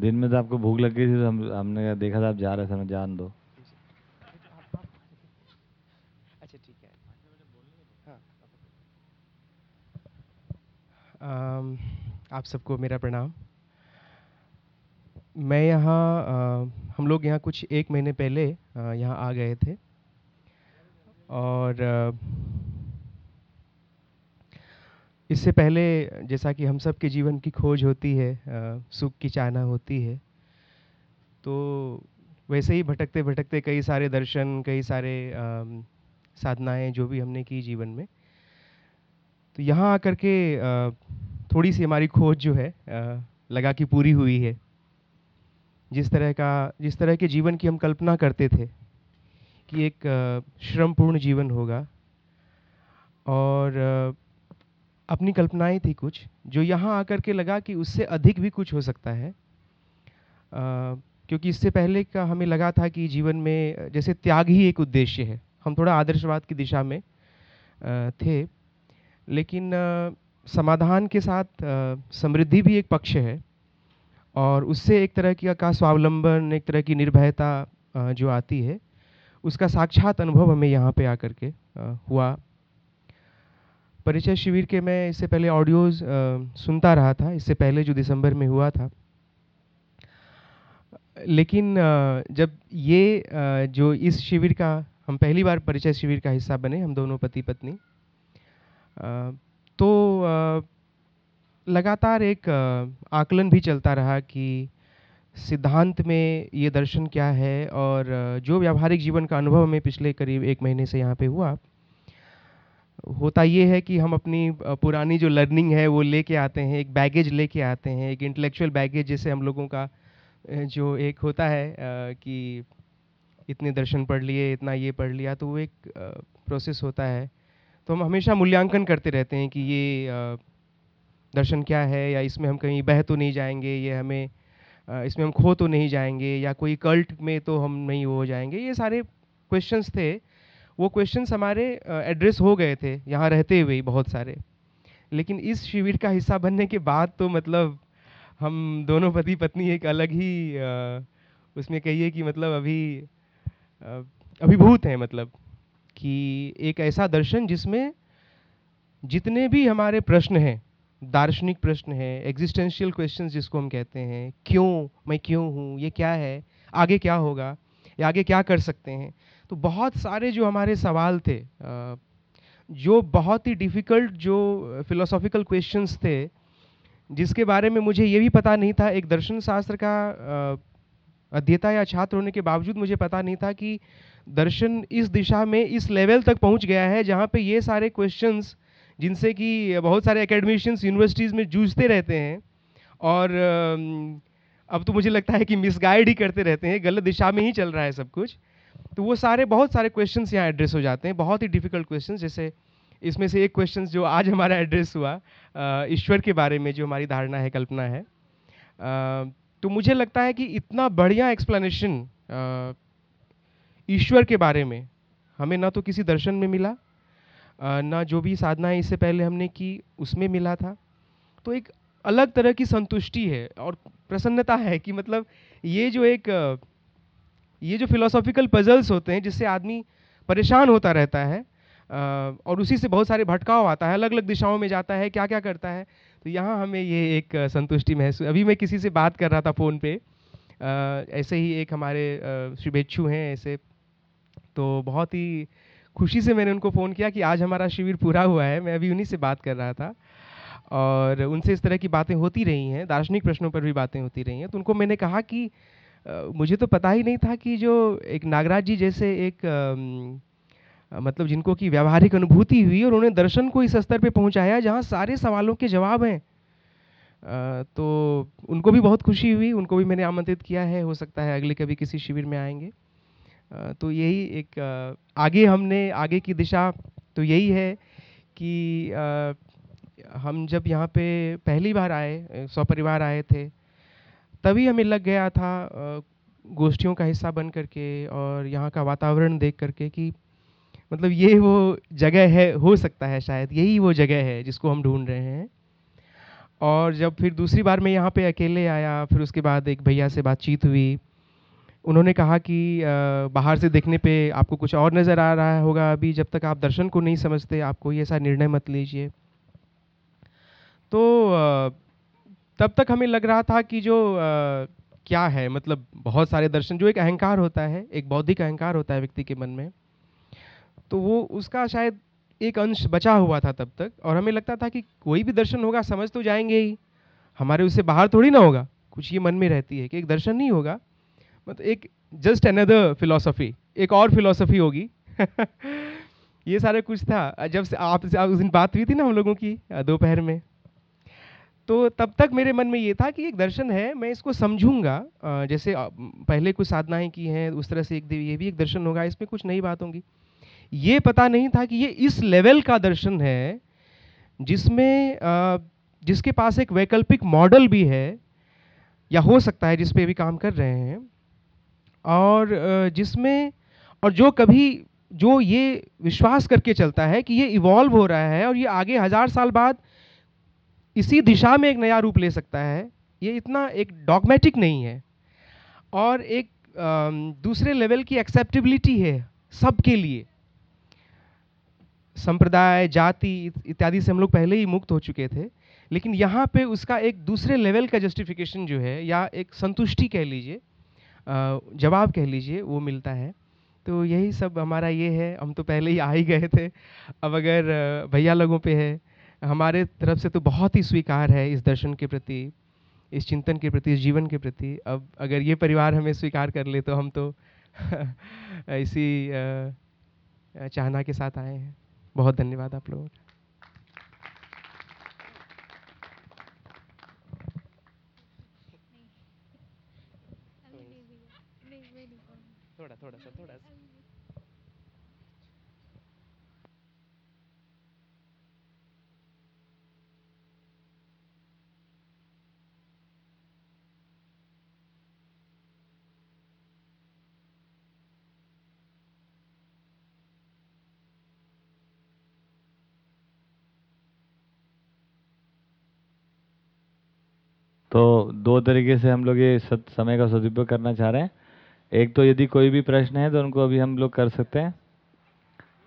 दिन में तो आपको भूख लग गई थी तो हम हमने कहा- देखा था आप जा रहे थे जान दो। अच्छा ठीक है। हाँ। आप सबको मेरा प्रणाम। मैं यहाँ हम लोग यहाँ कुछ एक महीने पहले यहाँ आ गए थे। और अ, इससे पहले जैसा कि हम सब के जीवन की खोज होती है सुख की चाहना होती है तो वैसे ही भटकते भटकते कई सारे दर्शन, कई सारे साधनाएँ जो भी हमने की जीवन में तो यहाँ आकर के थोड़ी सी हमारी खोज जो है लगा कि पूरी हुई है। जिस तरह का, जिस तरह के जीवन की हम कल्पना करते थे कि एक श्रमपूर्ण जीवन होगा और अपनी कल्पनाएँ थी कुछ जो यहाँ आकर के लगा कि उससे अधिक भी कुछ हो सकता है। अ, क्योंकि इससे पहले का हमें लगा था कि जीवन में जैसे त्याग ही एक उद्देश्य है। हम थोड़ा आदर्शवाद की दिशा में अ, थे। लेकिन अ, समाधान के साथ समृद्धि भी एक पक्ष है। और उससे एक तरह की का स्वावलंबन एक तरह की निर्भयता जो आती है उसका साक्षात अनुभव हमें यहाँ पे आकर के हुआ। परिचय शिविर के मैं इससे पहले ऑडियोज़ सुनता रहा था। इससे पहले जो दिसंबर में हुआ था। लेकिन जब ये जो इस शिविर का, हम पहली बार परिचय शिविर का हिस्सा बने, हम दोनों पति पत्नी तो लगातार एक आकलन भी चलता रहा कि सिद्धांत में ये दर्शन क्या है और जो व्यावहारिक जीवन का अनुभव हमें पिछले करीब एक महीने से यहाँ पे हुआ होता ये है कि हम अपनी पुरानी जो लर्निंग है वो लेके आते हैं, एक बैगेज लेके आते हैं, एक इंटेलेक्चुअल बैगेज जैसे हम लोगों का जो एक होता है कि इतने दर्शन पढ़ लिए, इतना ये पढ़ लिया तो वो एक प्रोसेस होता है। तो हम हमेशा मूल्यांकन करते रहते हैं कि ये दर्शन क्या है, या इसमें हम कहीं बह तो नहीं जाएँगे, ये हमें इसमें हम खो तो नहीं जाएँगे, या कोई कल्ट में तो हम नहीं हो जाएँगे। ये सारे क्वेश्चंस थे वो क्वेश्चन हमारे एड्रेस हो गए थे, यहाँ रहते हुए ही बहुत सारे। लेकिन इस शिविर का हिस्सा बनने के बाद तो मतलब हम दोनों पति पत्नी एक अलग ही उसमें कहिए कि मतलब अभी अभिभूत हैं मतलब कि एक ऐसा दर्शन जिसमें जितने भी हमारे प्रश्न हैं, दार्शनिक प्रश्न हैं एग्जिस्टेंशियल क्वेश्चन जिसको हम कहते हैं, क्यों, मैं क्यों हूँ, ये क्या है, आगे क्या होगा, या आगे क्या कर सकते हैं तो बहुत सारे जो हमारे सवाल थे जो बहुत ही डिफ़िकल्ट जो फिलोसॉफिकल क्वेश्चंस थे, जिसके बारे में मुझे ये भी पता नहीं था। एक दर्शन शास्त्र का अध्येता या छात्र होने के बावजूद मुझे पता नहीं था कि दर्शन इस दिशा में इस लेवल तक पहुँच गया है, जहाँ पे ये सारे क्वेश्चंस जिनसे कि बहुत सारे एकेडमिशियंस यूनिवर्सिटीज़ में जूझते रहते हैं और अब तो मुझे लगता है कि मिसगाइड ही करते रहते हैं, गलत दिशा में ही चल रहा है सब कुछ। तो वो सारे बहुत सारे क्वेश्चन यहाँ एड्रेस हो जाते हैं। बहुत ही डिफ़िकल्ट क्वेश्चन जैसे इसमें से एक क्वेश्चन जो आज हमारा एड्रेस हुआ ईश्वर के बारे में जो हमारी धारणा है कल्पना है। अ, तो मुझे लगता है कि इतना बढ़िया एक्सप्लेनेशन ईश्वर के बारे में हमें ना तो किसी दर्शन में मिला ना जो भी साधनाएँ इससे पहले हमने की उसमें मिला था। तो एक अलग तरह की संतुष्टि है और प्रसन्नता है कि मतलब ये जो एक ये जो फिलोसॉफिकल पजल्स होते हैं, जिससे आदमी परेशान होता रहता है और उसी से बहुत सारे भटकाव आता है अलग अलग दिशाओं में जाता है क्या क्या करता है तो यहाँ हमें ये एक संतुष्टि महसूस, अभी मैं किसी से बात कर रहा था फ़ोन पे ऐसे ही एक हमारे शुभेच्छु हैं ऐसे तो बहुत ही खुशी से मैंने उनको फ़ोन किया कि आज हमारा शिविर पूरा हुआ है, मैं अभी उन्हीं से बात कर रहा था, और उनसे इस तरह की बातें होती रही हैं, दार्शनिक प्रश्नों पर भी बातें होती रही हैं तो उनको मैंने कहा कि मुझे तो पता ही नहीं था कि जो एक नागराज जी जैसे एक मतलब जिनको कि व्यावहारिक अनुभूति हुई और उन्होंने दर्शन को इस स्तर पे पहुँचाया जहाँ सारे सवालों के जवाब हैं। तो उनको भी बहुत खुशी हुई उनको भी मैंने आमंत्रित किया है हो सकता है अगले कभी किसी शिविर में आएँगे। तो यही एक आगे हमने आगे की दिशा तो यही है कि हम जब यहाँ पे पहली बार आए अ, सपरिवार आए थे तभी हमें लग गया था गोष्ठियों का हिस्सा बन करके और यहाँ का वातावरण देख करके कि मतलब ये वो जगह है, हो सकता है शायद, यही वो जगह है जिसको हम ढूंढ रहे हैं। और जब फिर दूसरी बार मैं यहाँ पे अकेले आया, फिर उसके बाद एक भैया से बातचीत हुई। उन्होंने कहा कि बाहर से देखने पे आपको कुछ और नज़र आ रहा होगा अभी, जब तक आप दर्शन को नहीं समझते आप कोई ऐसा निर्णय मत लीजिए। तो तब तक हमें लग रहा था कि जो अ, क्या है मतलब बहुत सारे दर्शन जो एक अहंकार होता है एक बौद्धिक अहंकार होता है व्यक्ति के मन में तो वो उसका शायद एक अंश बचा हुआ था तब तक और हमें लगता था कि कोई भी दर्शन होगा समझ तो जाएँगे ही। हमारे उससे बाहर थोड़ी ना होगा कुछ ये मन में रहती है कि एक दर्शन नहीं होगा। मतलब एक जस्ट अनदर फिलोसफी एक और फिलोसफी होगी। ये सारा कुछ था। जब से आप से उस दिन बात हुई थी ना हम लोगों की दोपहर में तो तब तक मेरे मन में ये था कि एक दर्शन है, मैं इसको समझूँगा। जैसे पहले कुछ साधनाएँ की हैं, उस तरह से एक देवी, ये भी एक दर्शन होगा, इसमें कुछ नई बात होंगी। ये पता नहीं था कि ये इस लेवल का दर्शन है, जिसमें जिसके पास एक वैकल्पिक मॉडल भी है, या हो सकता है जिस पे भी काम कर रहे हैं। और जिसमें, और जो कभी, जो ये विश्वास करके चलता है कि ये इवॉल्व हो रहा है और ये आगे हज़ार साल बाद इसी दिशा में एक नया रूप ले सकता है। ये इतना एक डॉगमेटिक नहीं है। और एक दूसरे लेवल की एक्सेप्टेबिलिटी है सबके लिए। संप्रदाय, जाति इत्यादि से हम लोग पहले ही मुक्त हो चुके थे। लेकिन यहाँ पे उसका एक दूसरे लेवल का जस्टिफिकेशन जो है, या एक संतुष्टि कह लीजिए जवाब कह लीजिए, वो मिलता है। तो यही सब हमारा ये है। हम तो पहले ही आ ही गए थे। अब अगर भैया लोगों पे है हमारे तरफ़ से तो बहुत ही स्वीकार है इस दर्शन के प्रति, इस चिंतन के प्रति, इस जीवन के प्रति। अब अगर ये परिवार हमें स्वीकार कर ले तो हम तो इसी चाहना के साथ आए हैं। बहुत धन्यवाद आप लोगों का थोड़ा थोड़ा सा थोड़ा सा तो दो तरीके से हम लोग ये सत समय का सदुपयोग करना चाह रहे हैं। एक तो यदि कोई भी प्रश्न है तो उनको अभी हम लोग कर सकते हैं।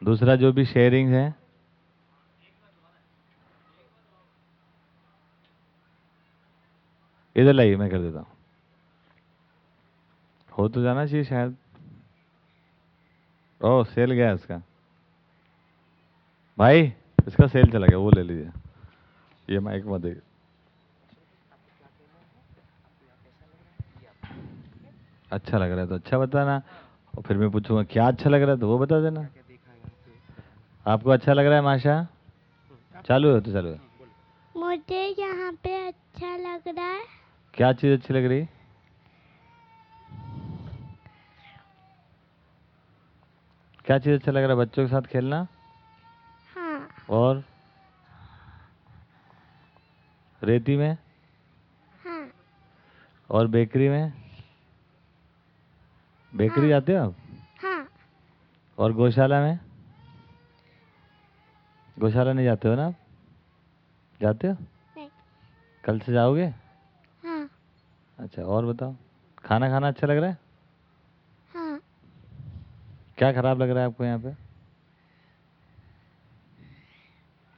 दूसरा, जो भी शेयरिंग है। इधर लाइए, मैं कर देता हूँ। हो तो जाना चाहिए शायद। ओ सेल गया इसका। भाई, इसका सेल चला गया, वो ले लीजिए। ये माइक मत देखिए अच्छा लग रहा है तो अच्छा बताना। और फिर मैं पूछूँगा क्या अच्छा लग रहा है तो वो बता देना। आपको अच्छा लग रहा है माशा? चालू है तो चालू है। मुझे यहाँ पे अच्छा लग रहा है। क्या चीज़ अच्छी लग रही? क्या चीज़ अच्छा लग रहा है बच्चों के साथ खेलना? हाँ। और? रेती में? हाँ। और बेकरी में? बेकरी हाँ। जाते हो? आप हाँ। और गौशाला में? गौशाला नहीं जाते हो ना आप? जाते हो? नहीं। कल से जाओगे? हाँ। अच्छा और बताओ। खाना खाना अच्छा लग रहा है? हाँ। क्या खराब लग रहा है आपको यहाँ पे?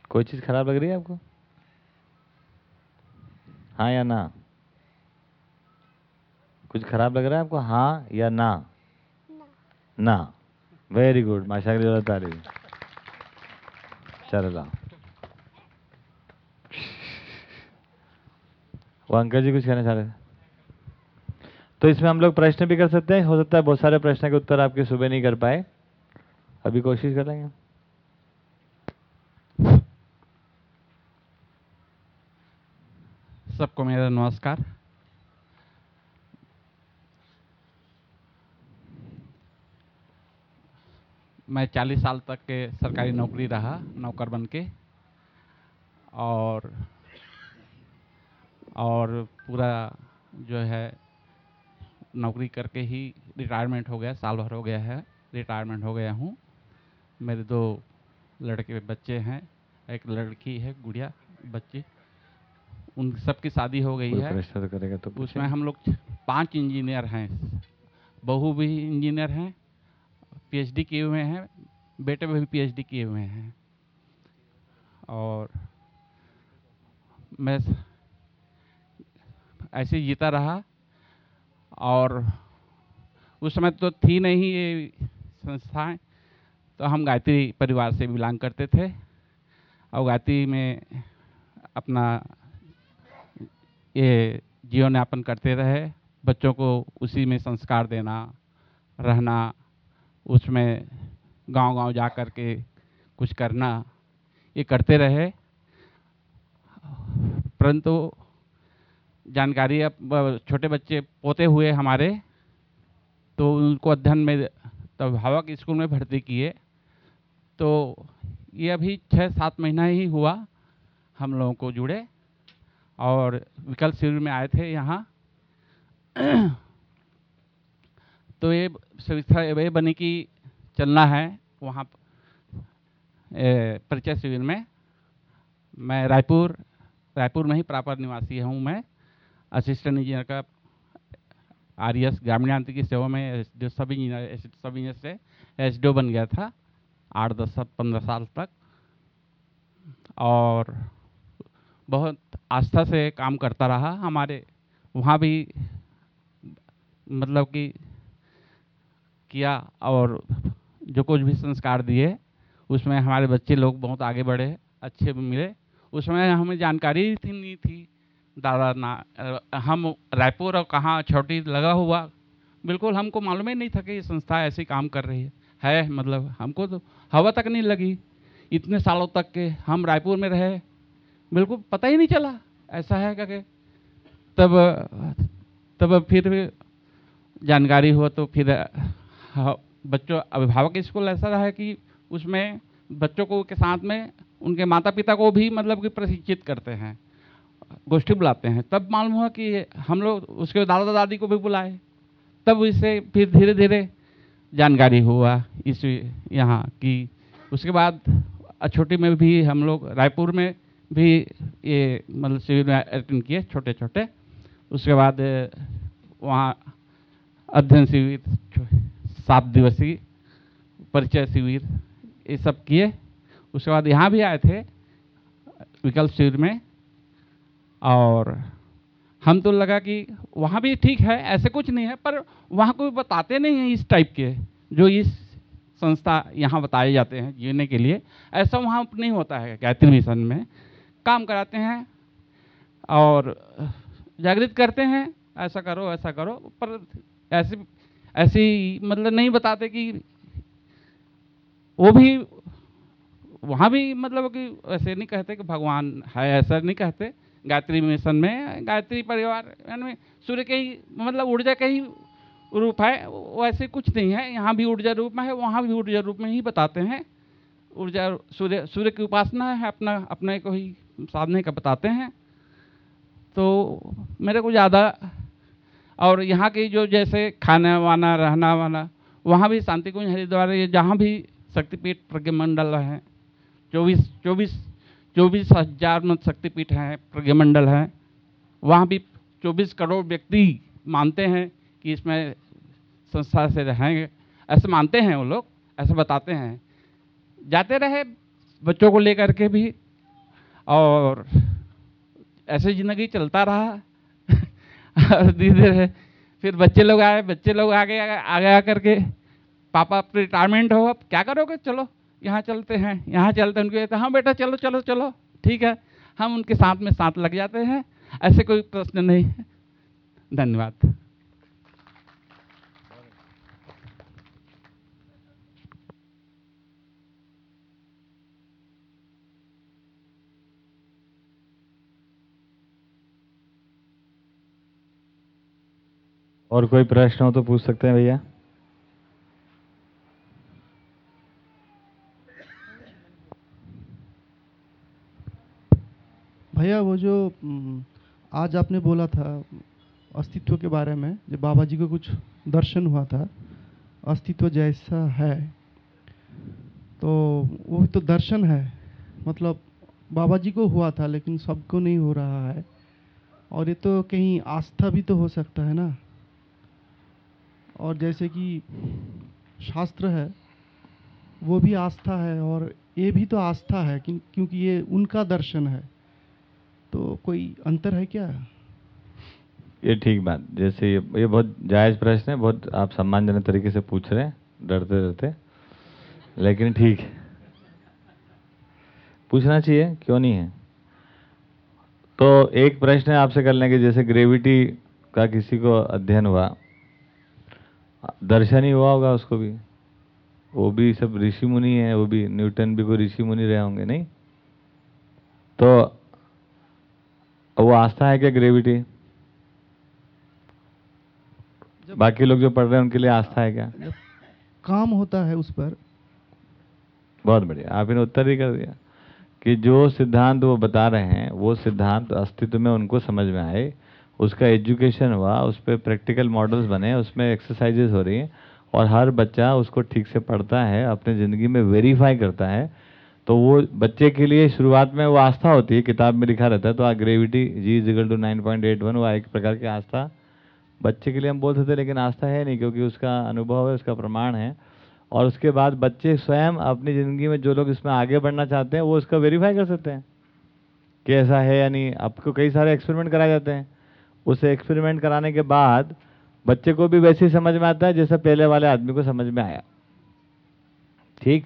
कोई चीज़ खराब लग रही है आपको? हाँ या ना? कुछ खराब लग रहा है आपको? हाँ या ना? ना। वेरी गुड माशा तारीफ़। वो अंकल जी कुछ कहना चाह रहे थे तो इसमें हम लोग प्रश्न भी कर सकते हैं। हो सकता है बहुत सारे प्रश्न के उत्तर आपके सुबह नहीं कर पाए। अभी कोशिश कर लेंगे। सबको मेरा नमस्कार। मैं 40 साल तक के सरकारी नौकरी रहा नौकर बन के। और और पूरा जो है नौकरी करके ही रिटायरमेंट हो गया साल भर हो गया है रिटायरमेंट हो गया हूँ। मेरे दो लड़के बच्चे हैं एक लड़की है गुड़िया बच्ची। उन सबकी शादी हो गई है। करेगा तो उसमें हम लोग पाँच इंजीनियर हैं। बहू भी इंजीनियर हैं पीएचडी किए हुए हैं, बेटे भी पीएचडी किए हुए हैं। और मैं ऐसे जीता रहा, और उस समय तो थी नहीं ये संस्थाएँ तो हम गायत्री परिवार से बिलोंग करते थे। और गायत्री में अपना ये जीवन यापन करते रहे, बच्चों को उसी में संस्कार देना, रहना उसमें गांव-गांव जा कर के कुछ करना, ये करते रहे। परंतु जानकारी अब छोटे बच्चे पोते हुए हमारे तो उनको अध्ययन में तब भावक स्कूल में भर्ती किए। तो ये अभी छः सात महीना ही हुआ हम लोगों को जुड़े और विकल्प शिविर में आए थे यहाँ। तो ये सुविधा ये बनी कि चलना है, वहाँ परिचय शिविर में। मैं रायपुर रायपुर में ही प्रॉपर निवासी हूँ मैं। असिस्टेंट इंजीनियर का आर एस ग्रामीण यांत्रिकी सेवा में S D sub engineer sub engineer से एस बन गया था, आठ दस पंद्रह साल तक। और बहुत आस्था से काम करता रहा हमारे, वहाँ भी मतलब कि किया और जो कुछ भी संस्कार दिए, उसमें हमारे बच्चे लोग बहुत आगे बढ़े, अच्छे मिले। उसमें हमें जानकारी थी नहीं थी, दादा ना, हम रायपुर और कहाँ छोटी लगा हुआ, बिल्कुल हमको मालूम ही नहीं था कि ये संस्था ऐसी काम कर रही है। है मतलब हमको तो हवा तक नहीं लगी। इतने सालों तक के हम रायपुर में रहे, बिल्कुल पता ही नहीं चला। ऐसा है क्या तब तब फिर जानकारी हुआ तो फिर हाँ, बच्चों अभिभावक स्कूल ऐसा रहा है कि उसमें बच्चों को के साथ में उनके माता पिता को भी मतलब कि प्रशिक्षित करते हैं गोष्ठी बुलाते हैं। तब मालूम हुआ कि हम लोग उसके दादा दादी को भी बुलाए। तब इससे फिर धीरे धीरे जानकारी हुआ इस यहाँ की उसके बाद छोटी में भी हम लोग रायपुर में भी ये मतलब शिविर में अटेंड किए छोटे छोटे उसके बाद वहाँ अध्ययन शिविर सात दिवसीय परिचय शिविर, ये सब किए। उसके बाद यहाँ भी आए थे, विकल्प शिविर में। और हम तो लगा कि वहाँ भी ठीक है, ऐसे कुछ नहीं है, पर वहाँ कोई बताते नहीं हैं इस टाइप के, जो इस संस्था यहाँ बताए जाते हैं जीने के लिए। ऐसा वहाँ नहीं होता है, गायत्री मिशन में। काम कराते हैं और जागृत करते हैं, ऐसा करो ऐसा करो, पर ऐसे ऐसी मतलब नहीं बताते कि वो भी, वहाँ भी मतलब कि ऐसे नहीं कहते कि भगवान है, ऐसा नहीं कहते। गायत्री मिशन में, गायत्री परिवार, यानी सूर्य के ही मतलब ऊर्जा के ही रूप है, वैसे कुछ नहीं है। यहाँ भी ऊर्जा रूप में है, वहाँ भी ऊर्जा रूप में ही बताते हैं। ऊर्जा सूर्य सूर्य की उपासना है, अपना, अपने को ही साधने का बताते हैं। तो मेरे को ज़्यादा और यहाँ की जो जैसे खाना वाना, रहना वाना, वहाँ भी शांति कुंज हरिद्वार जहाँ भी शक्तिपीठ प्रज्ञमंडल हैं। चौबीस चौबीस चौबीस हज़ार मत शक्तिपीठ हैं, प्रज्ञमंडल हैं। वहाँ भी चौबीस करोड़ व्यक्ति मानते हैं कि इसमें संस्था से रहेंगे। ऐसे मानते हैं वो लोग, ऐसे बताते हैं। जाते रहे बच्चों को लेकर के भी और ऐसे ज़िंदगी चलता रहा। धीरे धीरे। फिर बच्चे लोग आए, बच्चे लोग आगे आगे आ करके, पापा आप रिटायरमेंट हो, अब क्या करोगे? चलो, यहाँ चलते हैं, यहाँ चलते हैं। उनके कहते हाँ बेटा, चलो चलो चलो, ठीक है। हम उनके साथ में साथ लग जाते हैं। ऐसे कोई प्रश्न नहीं है। धन्यवाद। और कोई प्रश्न हो तो पूछ सकते हैं भैया। भैया, वो जो आज आपने बोला था अस्तित्व के बारे में, जब बाबा जी को कुछ दर्शन हुआ था, अस्तित्व जैसा है तो वो तो दर्शन है मतलब बाबा जी को हुआ था, लेकिन सबको नहीं हो रहा है, और ये तो कहीं आस्था भी तो हो सकता है ना। और जैसे कि शास्त्र है, वो भी आस्था है और ये भी तो आस्था है क्योंकि ये उनका दर्शन है। तो कोई अंतर है क्या? ये ठीक बात, जैसे ये ये बहुत जायज़ प्रश्न है, बहुत आप सम्मानजनक तरीके से पूछ रहे हैं, डरते डरते, लेकिन ठीक। है पूछना चाहिए, क्यों नहीं है? तो एक प्रश्न है आपसे कर लेंगे जैसे ग्रेविटी का किसी को अध्ययन हुआ दर्शन ही हुआ होगा उसको भी। वो भी सब ऋषि मुनि है वो भी न्यूटन भी कोई ऋषि मुनि रहे होंगे नहीं? तो वो आस्था है क्या ग्रेविटी बाकी लोग जो पढ़ रहे हैं उनके लिए आस्था है क्या? काम होता है उस पर। बहुत बढ़िया। आपने उत्तर ही कर दिया कि जो सिद्धांत वो बता रहे हैं वो सिद्धांत अस्तित्व में उनको समझ में आए। उसका एजुकेशन हुआ, उस पर प्रैक्टिकल मॉडल्स बने, उसमें एक्सरसाइजेस हो रही हैं और हर बच्चा उसको ठीक से पढ़ता है, अपने ज़िंदगी में वेरीफाई करता है। तो वो बच्चे के लिए शुरुआत में वो आस्था होती है, किताब में लिखा रहता है तो आ gravity g equal to nine point eight one वो एक प्रकार की आस्था। बच्चे के लिए हम बोल सकते हैं लेकिन आस्था है नहीं, क्योंकि उसका अनुभव है, उसका प्रमाण है। और उसके बाद बच्चे स्वयं अपनी ज़िंदगी में जो लोग इसमें आगे बढ़ना चाहते हैं, वो उसका वेरीफाई कर सकते हैं कि ऐसा है या नहीं। आपको कई सारे एक्सपेरिमेंट कराए जाते हैं। उस एक्सपेरिमेंट कराने के बाद बच्चे को भी वैसे ही समझ में आता है जैसा पहले वाले आदमी को समझ में आया। ठीक?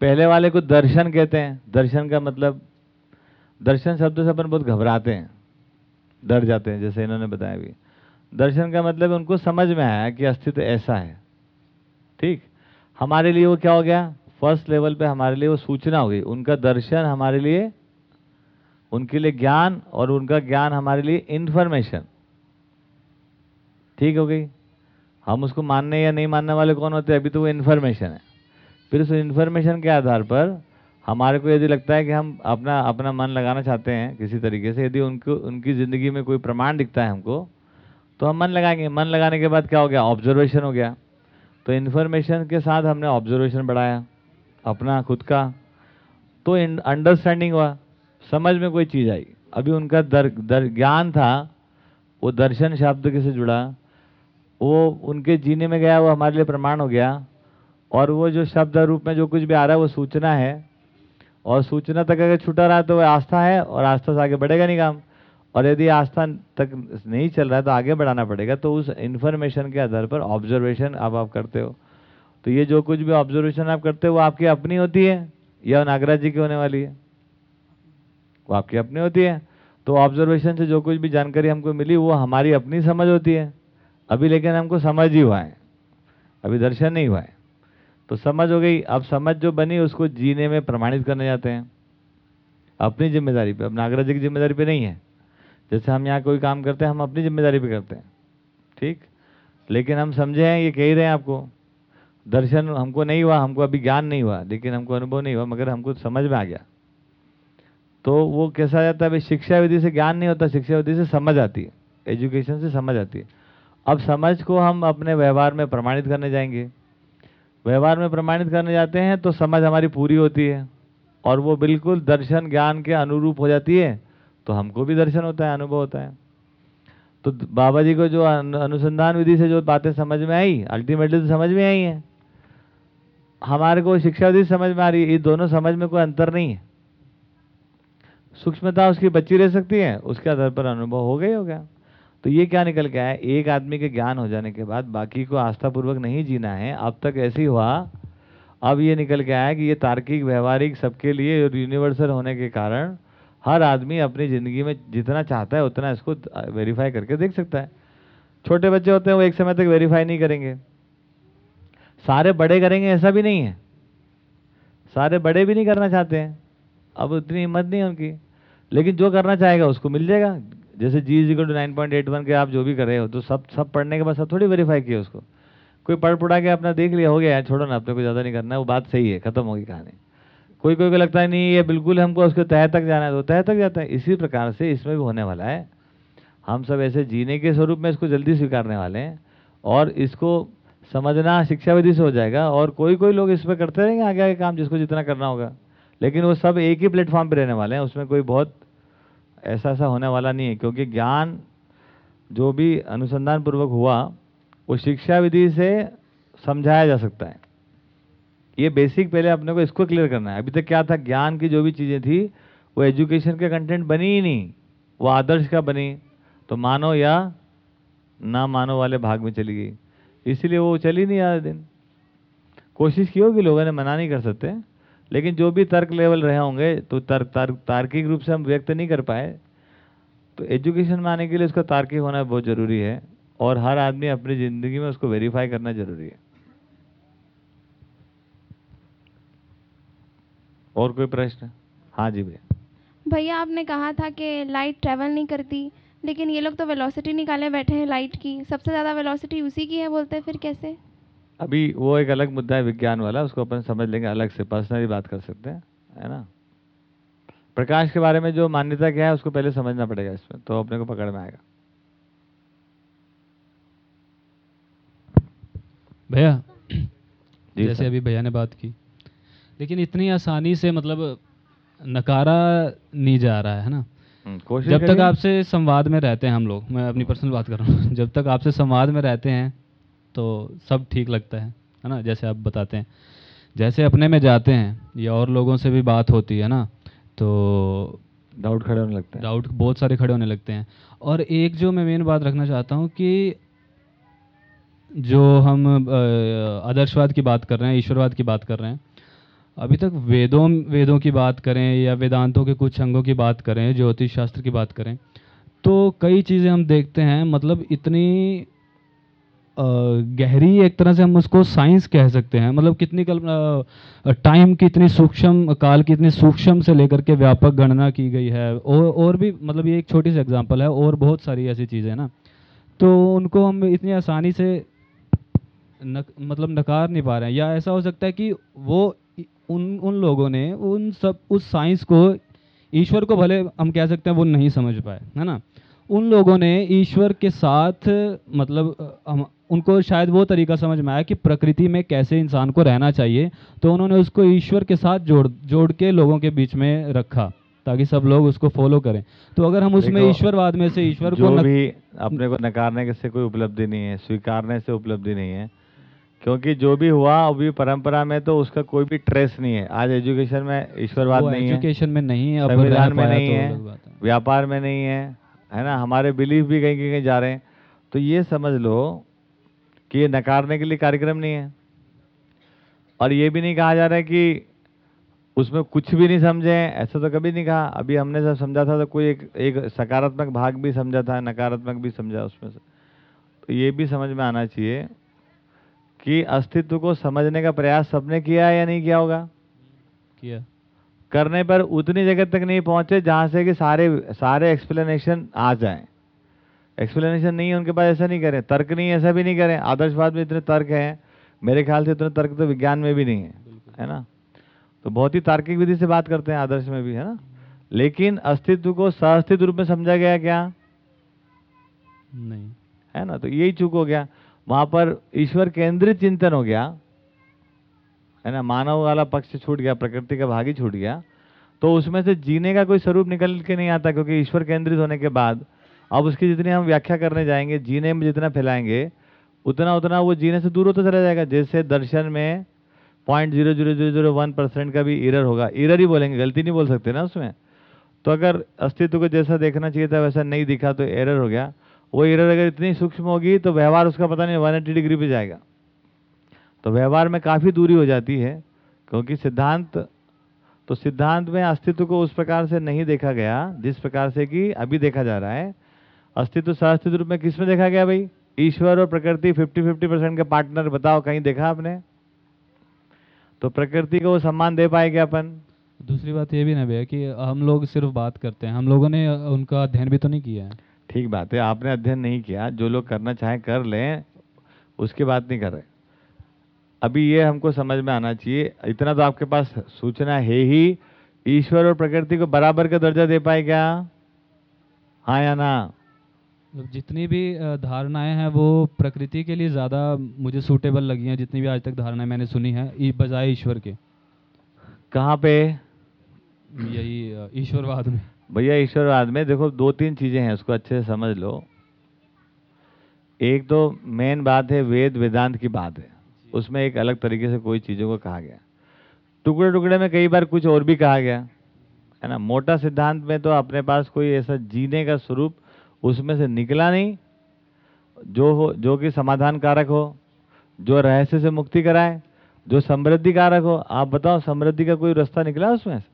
पहले वाले को दर्शन कहते हैं। दर्शन का मतलब दर्शन शब्द से अपन बहुत घबराते हैं। डर जाते हैं, जैसे इन्होंने बताया भी। दर्शन का मतलब उनको समझ में आया कि अस्तित्व ऐसा है। ठीक? हमारे लिए वो क्या हो गया? फ़र्स्ट लेवल पे हमारे लिए वो सूचना हो गई। उनका दर्शन हमारे लिए, उनके लिए ज्ञान और उनका ज्ञान हमारे लिए इंफॉर्मेशन ठीक हो गई। हम उसको मानने या नहीं मानने वाले कौन होते अभी तो वो इन्फॉर्मेशन है। फिर उस इन्फॉर्मेशन के आधार पर हमारे को यदि लगता है कि हम अपना अपना मन लगाना चाहते हैं किसी तरीके से यदि उनको उनकी ज़िंदगी में कोई प्रमाण दिखता है हमको तो हम मन लगाएँगे। मन लगाने के बाद क्या हो गया? ऑब्जर्वेशन हो गया। तो इन्फॉर्मेशन के साथ हमने ऑब्जर्वेशन बढ़ाया अपना खुद का। तो अंडरस्टैंडिंग हुआ। समझ में कोई चीज़ आई। अभी उनका दर, दर ज्ञान था वो दर्शन शब्द के से जुड़ा? वो उनके जीने में गया, वो हमारे लिए प्रमाण हो गया। और वो जो शब्द रूप में जो कुछ भी आ रहा है, वो सूचना है। और सूचना तक अगर छूटा रहा तो वह आस्था है, और आस्था से आगे बढ़ेगा नहीं काम। और यदि आस्था तक नहीं चल रहा है तो आगे बढ़ाना पड़ेगा। तो उस इन्फॉर्मेशन के आधार पर ऑब्जर्वेशन अब आप करते हो। तो ये जो कुछ भी ऑब्जर्वेशन आप करते हो, वो आपकी अपनी होती है, या नागराज जी की होने वाली है? वो आपकी अपनी होती है। तो ऑब्जर्वेशन से जो कुछ भी जानकारी हमको मिली, वो हमारी अपनी समझ होती है। अभी लेकिन हमको समझ ही हुआ है। अभी दर्शन नहीं हुआ है। तो समझ हो गई, अब समझ जो बनी उसको जीने में प्रमाणित करने जाते हैं। अपनी ज़िम्मेदारी पे, अब नागराज की ज़िम्मेदारी पे नहीं है। जैसे हम यहाँ कोई काम करते हैं, हम अपनी ज़िम्मेदारी पे करते हैं। ठीक? लेकिन हम समझे हैं, ये कह ही रहे हैं आपको, दर्शन हमको नहीं हुआ, हमको अभी ज्ञान नहीं हुआ, लेकिन हमको अनुभव नहीं हुआ, मगर हमको समझ में आ गया। तो वो कैसा जाता है, भाई, शिक्षा विधि से ज्ञान नहीं होता, शिक्षा विधि से समझ आती है। एजुकेशन से समझ आती है। अब समझ को हम अपने व्यवहार में प्रमाणित करने जाएँगे। व्यवहार में प्रमाणित करने जाते हैं तो समझ हमारी पूरी होती है और वो बिल्कुल दर्शन ज्ञान के अनुरूप हो जाती है तो हमको भी दर्शन होता है, अनुभव होता है। तो बाबा जी को जो अनुसंधान विधि से जो बातें समझ में आई अल्टीमेटली तो समझ में आई हैं। हमारे को शिक्षा विधि समझ में आ रही है, ये दोनों समझ में कोई अंतर नहीं है। सूक्ष्मता उसकी बच्ची रह सकती है, उसके आधार पर अनुभव हो ही हो गया तो ये क्या निकल के आया एक आदमी के ज्ञान हो जाने के बाद बाकी को आस्थापूर्वक नहीं जीना है। अब तक ऐसे ही हुआ। अब ये निकल के आया कि ये तार्किक, व्यवहारिक, सबके लिए और यूनिवर्सल होने के कारण हर आदमी अपनी ज़िंदगी में जितना चाहता है, उतना इसको वेरीफाई करके देख सकता है। छोटे बच्चे होते हैं, वो एक समय तक वेरीफाई नहीं करेंगे। सारे बड़े करेंगे, ऐसा भी नहीं है। सारे बड़े भी नहीं करना चाहते हैं। अब उतनी हिम्मत नहीं है उनकी। लेकिन जो करना चाहेगा, उसको मिल जाएगा। जैसे g equal to nine point eight one के आप जो भी कर रहे हो तो सब सब पढ़ने के बाद सब थोड़ी वेरीफाई किया उसको। कोई पढ़ पढ़ा के अपना देख लिया, हो गया, यार छोड़ो ना, अपने को ज़्यादा नहीं करना है, वो बात सही है, खत्म होगी कहानी। कोई कोई को लगता है, नहीं, ये बिल्कुल हमको उसके तह तक जाना है तो तह तक जाता है। इसी प्रकार से इसमें भी होने वाला है, हम सब ऐसे जीने के स्वरूप में इसको जल्दी स्वीकारने वाले हैं, और इसको समझना शिक्षा विधि से हो जाएगा, और कोई कोई लोग इस पर करते रहेंगे आगे आगे काम जिसको जितना करना होगा। लेकिन वो सब एक ही प्लेटफॉर्म पर रहने वाले हैं, उसमें कोई बहुत ऐसा ऐसा होने वाला नहीं है, क्योंकि ज्ञान जो भी अनुसंधान पूर्वक हुआ, वो शिक्षा विधि से समझाया जा सकता है। ये बेसिक पहले अपने को इसको क्लियर करना है। अभी तक क्या था? ज्ञान की जो भी चीज़ें थी, वो एजुकेशन के कंटेंट बनी ही नहीं, वो आदर्श का बनी। तो मानो या ना मानो वाले भाग में चली गई। इसीलिए वो चली नहीं आधे दिन। कोशिश की होगी, लोगों ने मना नहीं कर सकते। लेकिन जो भी तर्क लेवल रहे होंगे तो तर्क, तार्क, तार्किक रूप से हम व्यक्त नहीं कर पाए। तो एजुकेशन में आने के लिए उसका तार्किक होना बहुत ज़रूरी है और हर आदमी अपनी ज़िंदगी में उसको वेरीफाई करना ज़रूरी है। और कोई प्रश्न? हाँ जी भैया। भैया, आपने कहा था कि लाइट ट्रैवल नहीं करती, लेकिन ये लोग तो वेलोसिटी निकाले बैठे हैं लाइट की। सबसे ज़्यादा वेलोसिटी उसी की है, बोलते हैं फिर कैसे? अभी वो एक अलग मुद्दा है विज्ञान वाला उसको अपन समझ लेंगे अलग से पर्सनली बात कर सकते हैं है ना? प्रकाश के बारे में जो मान्यता क्या है उसको पहले समझना पड़ेगा इसमें तो अपने को पकड़ में आएगा। भैया जैसे अभी भैया ने बात की लेकिन इतनी आसानी से मतलब नकारा नहीं जा रहा है ना? हम्म, कोशिश जब तक आपसे संवाद में रहते हैं हम लोग मैं अपनी पर्सनल बात कर रहा हूँ जब तक आपसे संवाद में रहते हैं तो सब ठीक लगता है है ना? जैसे आप बताते हैं। जैसे अपने में जाते हैं या और लोगों से भी बात होती है ना तो डाउट खड़े होने लगते हैं। डाउट बहुत सारे खड़े होने लगते हैं। और एक जो मैं मेन बात रखना चाहता हूँ कि जो हम आदर्शवाद की बात कर रहे हैं ईश्वरवाद की बात कर रहे हैं अभी तक वेदों वेदों की बात करें या वेदांतों के कुछ अंगों की बात करें ज्योतिष शास्त्र की बात करें तो कई चीज़ें हम देखते हैं मतलब इतनी गहरी एक तरह से हम उसको साइंस कह सकते हैं। मतलब कितनी कल्पना टाइम की इतनी सूक्ष्म काल की इतनी सूक्ष्म से लेकर के व्यापक गणना की गई है। और और भी मतलब ये एक छोटी सी एग्जांपल है और बहुत सारी ऐसी चीज़ें हैं ना। तो उनको हम इतनी आसानी से नक, मतलब नकार नहीं पा रहे हैं। या ऐसा हो सकता है कि वो उन उन लोगों ने उन सब उस साइंस को ईश्वर को भले हम कह सकते हैं वो नहीं समझ पाए है ना? उन लोगों ने ईश्वर के साथ मतलब हम उनको शायद वो तरीका समझ में आया कि प्रकृति में कैसे इंसान को रहना चाहिए तो उन्होंने उसको ईश्वर के साथ जोड़ जोड़ के लोगों के बीच में रखा ताकि सब लोग उसको फॉलो करें। तो अगर हम उसमें ईश्वरवाद में से ईश्वर को नक- भी अपने को नकारने से कोई उपलब्धि नहीं है स्वीकारने से उपलब्धि नहीं है क्योंकि जो भी हुआ अभी परंपरा में तो उसका कोई भी ट्रेस नहीं है। आज एजुकेशन में ईश्वरवाद नहीं है। एजुकेशन में नहीं है संविधान में नहीं तो है। व्यापार में नहीं है है ना? हमारे बिलीफ भी कहीं कहीं जा रहे हैं। तो ये समझ लो कि ये नकारने के लिए कार्यक्रम नहीं है। और ये भी नहीं कहा जा रहा है कि उसमें कुछ भी नहीं समझे ऐसा तो कभी नहीं कहा। अभी हमने जब समझा था तो कोई एक एक सकारात्मक भाग भी समझा था नकारात्मक भी समझा उसमें से। तो ये भी समझ में आना चाहिए कि अस्तित्व को समझने का प्रयास सबने किया है या नहीं किया होगा? किया। करने पर उतनी जगह तक नहीं पहुँचे जहाँ से कि सारे सारे एक्सप्लेनेशन आ जाएँ। एक्सप्लेनेशन नहीं है उनके पास ऐसा नहीं करें। तर्क नहीं है, ऐसा भी नहीं करें। आदर्शवाद में इतने तर्क हैं। मेरे ख्याल से इतने तर्क तो विज्ञान में भी नहीं है है ना? तो बहुत ही तार्किक विधि से बात करते हैं आदर्श में भी है ना? लेकिन अस्तित्व को सअस्तित्व रूप में समझा गया क्या? नहीं। है ना? तो यही चूक हो गया। वहाँ पर ईश्वर केंद्रित चिंतन हो गया है ना? मानव वाला पक्ष छूट गया प्रकृति का भाग ही छूट गया। तो उसमें से जीने का कोई स्वरूप निकल के नहीं आता क्योंकि ईश्वर केंद्रित होने के बाद अब उसकी जितनी हम व्याख्या करने जाएँगे, जीने में जितना फैलाएँगे, उतना उतना वो जीने से दूर होता चला जाएगा। जैसे दर्शन में point zero zero zero zero one percent का भी इरर होगा। इरर ही बोलेंगे, गलती नहीं बोल सकते ना उसमें। तो अगर अस्तित्व को जैसा देखना चाहिए था, वैसा नहीं दिखा तो एरर हो गया। वो एरर अगर इतनी सूक्ष्म होगी तो व्यवहार उसका पता नहीं वन एट्टी डिग्री पे जाएगा। तो व्यवहार में काफ़ी दूरी हो जाती है, क्योंकि सिद्धांत तो सिद्धांत में अस्तित्व को उस प्रकार से नहीं देखा गया, जिस प्रकार से कि अभी देखा जा रहा है। अस्तित्व सहअस्तित्व रूप में किसमें देखा गया भाई? ईश्वर और प्रकृति फिफ्टी फिफ्टी परसेंट के पार्टनर बताओ कहीं देखा आपने? तो प्रकृति को वो सम्मान दे पाएँगे अपन। दूसरी बात ये भी ना भैया कि हम लोग सिर्फ़ बात करते हैं। हम लोगों ने उनका अध्ययन भी तो नहीं किया है। ठीक बात है आपने अध्ययन नहीं किया। जो लोग करना चाहें कर लें उसकी बात नहीं कर रहे। अभी ये हमको समझ में आना चाहिए इतना तो आपके पास सूचना है ही। ईश्वर और प्रकृति को बराबर का दर्जा दे पाए क्या हाँ या ना? जितनी भी धारणाएँ हैं वो प्रकृति के लिए ज़्यादा मुझे सूटेबल लगी हैं जितनी भी आज तक धारणाएँ मैंने सुनी हैं ई बजाय ईश्वर के। कहाँ पे? यही अ, ईश्वरवाद में। भैया ईश्वरवाद में देखो दो तीन चीज़ें हैं उसको अच्छे से समझ लो। एक तो मेन बात है वेद वेदांत की बात है। उसमें एक अलग तरीके से कोई चीज़ों को कहा गया। टुकड़े टुकड़े में कई बार कुछ और भी कहा गया। है ना? मोटा सिद्धांत में तो अपने पास कोई ऐसा जीने का स्वरूप उसमें से निकला नहीं। जो हो जो कि समाधान कारक हो जो रहस्य से मुक्ति कराए जो समृद्धि कारक हो आप बताओ समृद्धि का कोई रास्ता निकला उसमें से?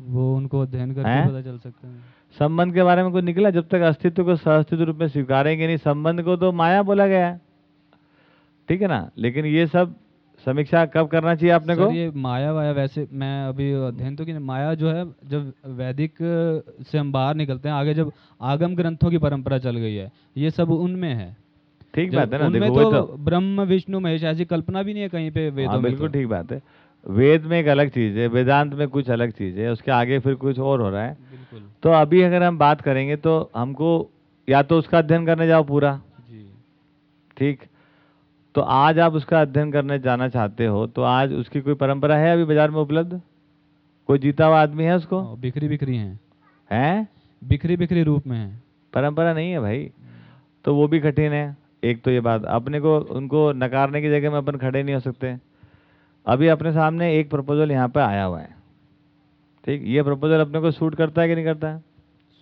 वो उनको अध्ययन करके पता चल सकता है। संबंध के बारे में कोई निकला? जब तक अस्तित्व को सहअस्तित्व रूप में स्वीकारेंगे नहीं संबंध को तो माया बोला गया है। ठीक है ना? लेकिन ये सब समीक्षा कब करना चाहिए आपने सर को? ये माया वाया वैसे मैं अभी अध्ययन तो की माया जो है जब वैदिक से हम बाहर निकलते हैं आगे जब आगम ग्रंथों की परंपरा चल गई है ये सब उनमें है। ठीक बात है ना उनमें देखो तो तो। ब्रह्म विष्णु महेश ऐसी कल्पना भी नहीं है कहीं पे वेदों हाँ बिल्कुल तो। ठीक बात है। वेद में एक अलग चीज़ है वेदांत में कुछ अलग चीज़ है उसके आगे फिर कुछ और हो रहा है। तो अभी अगर हम बात करेंगे तो हमको या तो उसका अध्ययन करने जाओ पूरा। जी। ठीक? तो आज आप उसका अध्ययन करने जाना चाहते हो तो आज उसकी कोई परंपरा है अभी बाज़ार में उपलब्ध? कोई जीता हुआ आदमी है उसको? हाँ, बिखरी बिखरी हैं। है? बिखरी बिखरी रूप में है। परंपरा नहीं है भाई। तो वो भी कठिन है। एक तो ये बात अपने को उनको नकारने की जगह में अपन खड़े नहीं हो सकते। अभी अपने सामने एक प्रपोजल यहाँ पे आया हुआ है। ठीक? ये प्रपोजल अपने को सूट करता है कि नहीं करता है?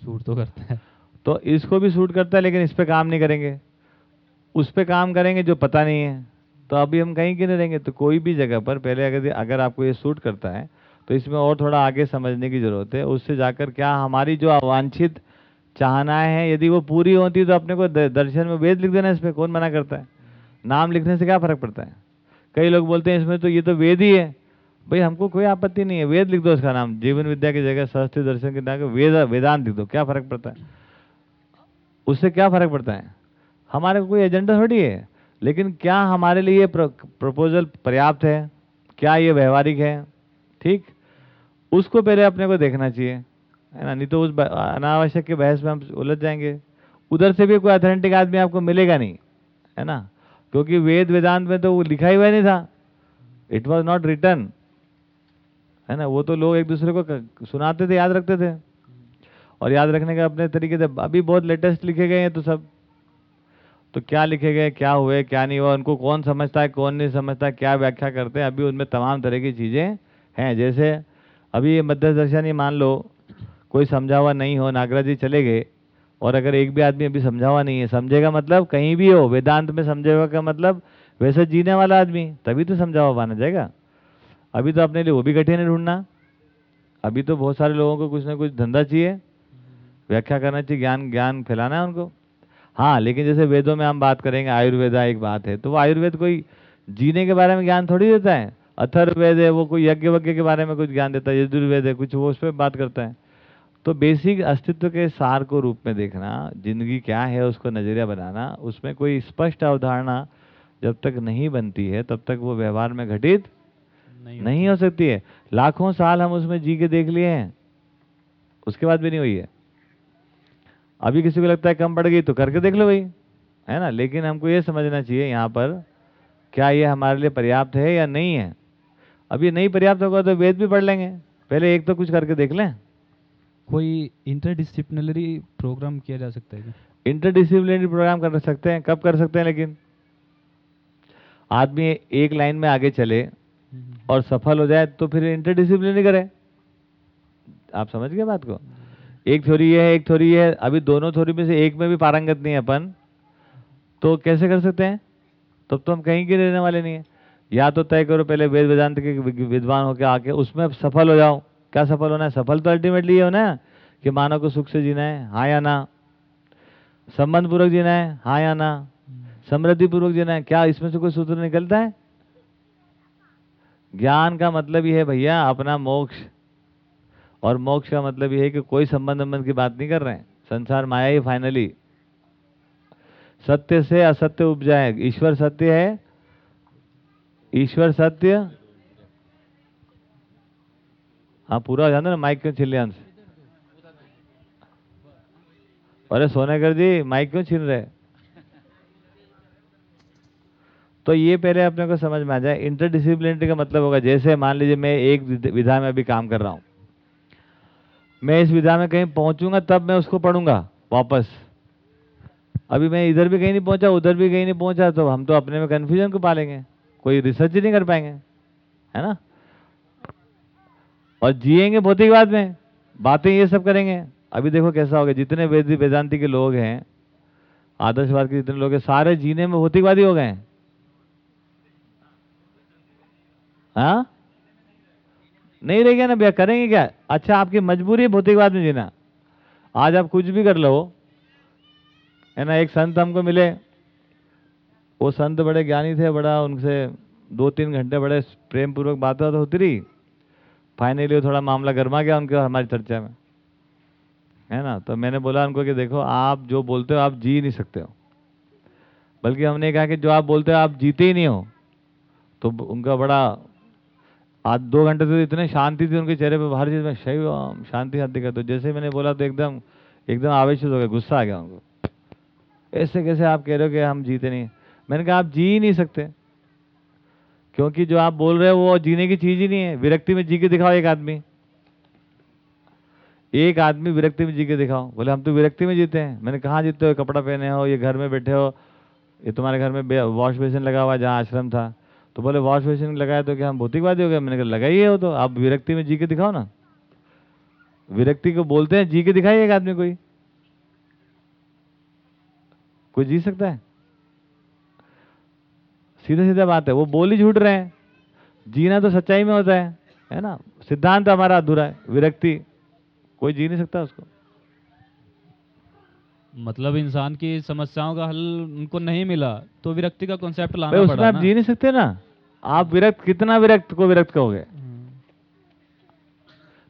सूट तो करता है। तो इसको भी सूट करता है लेकिन इस पे काम नहीं करेंगे। उस पर काम करेंगे जो पता नहीं है। तो अभी हम कहीं नहीं रहेंगे तो कोई भी जगह पर पहले अगर अगर आपको ये सूट करता है तो इसमें और थोड़ा आगे समझने की ज़रूरत है। उससे जाकर क्या हमारी जो अवांछित चाहनाएँ हैं, यदि वो पूरी होती तो अपने को दर्शन में वेद लिख देना इस पे, कौन मना करता है? नाम लिखने से क्या फ़र्क पड़ता है? कई लोग बोलते हैं, इसमें तो ये तो वेद ही है। भाई, हमको कोई आपत्ति नहीं है, वेद लिख दो उसका नाम। जीवन विद्या की जगह सहस्त्र दर्शन की जगह वेद, वेदांत लिख दो, क्या फ़र्क पड़ता है? उससे क्या फ़र्क पड़ता है? हमारे कोई एजेंडा थोड़ी है? लेकिन क्या हमारे लिए प्रपोजल पर्याप्त है? क्या ये व्यवहारिक है? ठीक? उसको पहले अपने को देखना चाहिए। है ना? नहीं तो उस अनावश्यक के बहस में हम उलझ जाएँगे। उधर से भी कोई अथेंटिक आदमी आपको मिलेगा नहीं। है ना? क्योंकि वेद वेदांत में तो वो लिखा ही हुआ नहीं था। इट वॉज़ नॉट रिटर्न है ना? वो तो लोग एक दूसरे को सुनाते थे, याद रखते थे। और याद रखने का अपने तरीके से, अभी बहुत लेटेस्ट लिखे गए हैं तो सब तो क्या लिखे गए, क्या हुए, क्या नहीं हुआ, उनको कौन समझता है, कौन नहीं समझता, क्या व्याख्या करते हैं, अभी उनमें तमाम तरह की चीज़ें हैं। जैसे, अभी ये मध्य दर्शन ही मान लो, कोई समझा हुआ नहीं हो, नागराज जी चले गए, और अगर एक भी आदमी अभी समझा हुआ नहीं है, समझेगा मतलब कहीं भी हो, वेदांत में समझेगा का मतलब वैसे जीने वाला आदमी, तभी तो समझा हुआ माना जाएगा। अभी तो अपने लिए वो भी कठिन है ढूंढना। अभी तो बहुत सारे लोगों को कुछ ना कुछ धंधा चाहिए। व्याख्या करना चाहिए, ज्ञान ज्ञान फैलाना है उनको। हाँ लेकिन जैसे वेदों में हम बात करेंगे आयुर्वेदा एक बात है तो वो आयुर्वेद कोई जीने के बारे में ज्ञान थोड़ी देता है? अथर्वेद है वो कोई यज्ञ वज्ञ के बारे में कुछ ज्ञान देता है यजुर्वेद है कुछ वो उस पर बात करता है। तो बेसिक अस्तित्व के सार को रूप में देखना ज़िंदगी क्या है उसको नज़रिया बनाना उसमें कोई स्पष्ट अवधारणा जब तक नहीं बनती है तब तक वो व्यवहार में घटित नहीं नहीं हो सकती है। लाखों साल हम उसमें जी के देख लिए हैं उसके बाद भी नहीं हुई है। अभी किसी को लगता है कम पड़ गई तो करके देख लो भाई। है ना? लेकिन हमको ये समझना चाहिए यहाँ पर क्या ये हमारे लिए पर्याप्त है या नहीं है? अब ये नहीं पर्याप्त होगा तो वेद भी पढ़ लेंगे। पहले एक तो कुछ करके देख लें। कोई इंटरडिसिप्लिनरी प्रोग्राम किया जा सकता है क्या? इंटरडिसिप्लिनरी प्रोग्राम कर सकते हैं। कब कर सकते हैं लेकिन? आदमी एक लाइन में आगे चले और सफल हो जाए तो फिर इंटरडिसिप्लिनरी करे। आप समझ गए बात को? एक थ्योरी है, एक थ्योरी है, अभी दोनों थ्योरी में से एक में भी पारंगत नहीं है अपन। तो कैसे कर सकते हैं? तब तो हम कहीं के रहने वाले नहीं है। या तो तय करो पहले वेद वेदांत के विद्वान होकर आके उसमें सफल हो जाओ। क्या सफल होना है? सफल तो अल्टीमेटली ये होना है कि मानव को सुख से जीना है हाँ या ना। संबंध पूर्वक जीना है हाँ या ना। समृद्धि पूर्वक जीना है, क्या इसमें से कोई सूत्र निकलता है? ज्ञान का मतलब ये है भैया, अपना मोक्ष। और मोक्ष का मतलब ये है कि कोई संबंध संबंध की बात नहीं कर रहे हैं। संसार माया ही फाइनली सत्य से असत्य उपजाए। ईश्वर सत्य है। ईश्वर सत्य। हाँ पूरा हो जाता ना माइक क्यों छीन लिया अरे सोनेकर जी, माइक क्यों छीन रहे? तो ये पहले अपने को समझ में आ जाए। इंटरडिसिप्लिनरी का मतलब होगा, जैसे मान लीजिए मैं एक विधा में अभी काम कर रहा हूँ। मैं इस विधा में कहीं पहुंचूँगा, तब मैं उसको पढ़ूँगा, वापस। अभी मैं इधर भी कहीं नहीं पहुँचा, उधर भी कहीं नहीं पहुँचा तो हम तो अपने में कन्फ्यूज़न को पालेंगे? कोई रिसर्च ही नहीं कर पाएँगे, है ना? और जिएँगे भौतिकवाद में, बातें ये सब करेंगे। अभी देखो कैसा हो गया, जितने वेदी वेदांति के लोग हैं, आदर्शवाद के जितने लोग हैं, सारे जीने में भौतिकवादी हो गए हैं। हाँ? नहीं रह गया ना भैया, करेंगे क्या? अच्छा आपकी मजबूरी है भौतिकवाद में जीना। आज आप कुछ भी कर लो, है ना, एक संत हमको मिले। वो संत बड़े ज्ञानी थे, बड़ा उनसे दो तीन घंटे बड़े प्रेम पूर्वक बात होती रही। फाइनली थोड़ा मामला गर्मा गया उनके हमारी चर्चा में। है ना तो मैंने बोला उनको कि देखो, आप जो बोलते हो, आप जी नहीं सकते हो। बल्कि हमने कहा कि जो आप बोलते हो, आप जीते ही नहीं हो। तो उनका बड़ा आज दो घंटे तो इतने शांति थी उनके चेहरे पे हर चीज़ में शैव शांति शांति का तो जैसे ही मैंने बोला तो एकदम एकदम आवेश हो गया, गुस्सा आ गया उनको ऐसे कैसे आप कह रहे हो कि हम जीते नहीं? मैंने कहा, आप जी ही नहीं सकते। क्योंकि जो आप बोल रहे हो वो जीने की चीज़ ही नहीं है। विरक्ति में जी के दिखाओ एक आदमी। एक आदमी विरक्ति में जी के दिखाओ। बोले, हम तो विरक्ति में जीते हैं। मैंने कहाँ जीते हो, कपड़ा पहने हो, ये घर में बैठे हो। ये तुम्हारे घर में वॉश बेसिन लगा हुआ है जहाँ आश्रम था। तो बोले वॉश बेसिन लगाया तो क्या हम भौतिकवादी हो गए? मैंने कहा लगाइए हो तो आप विरक्ति में जी के दिखाओ ना। विरक्ति को बोलते हैं जी के दिखाइए एक आदमी कोई। कोई जी सकता है? सीधा सीधा बात है वो बोल ही झूठ रहे हैं। जीना तो सच्चाई में होता है है ना? सिद्धांत हमारा अधूरा है विरक्ति। कोई जी नहीं सकता उसको। मतलब इंसान की समस्याओं का हल उनको नहीं मिला तो विरक्ति का कॉन्सेप्ट लाना पड़ा आप ना। जी नहीं सकते ना। आप विरक्त कितना विरक्त को विरक्त कहोगे?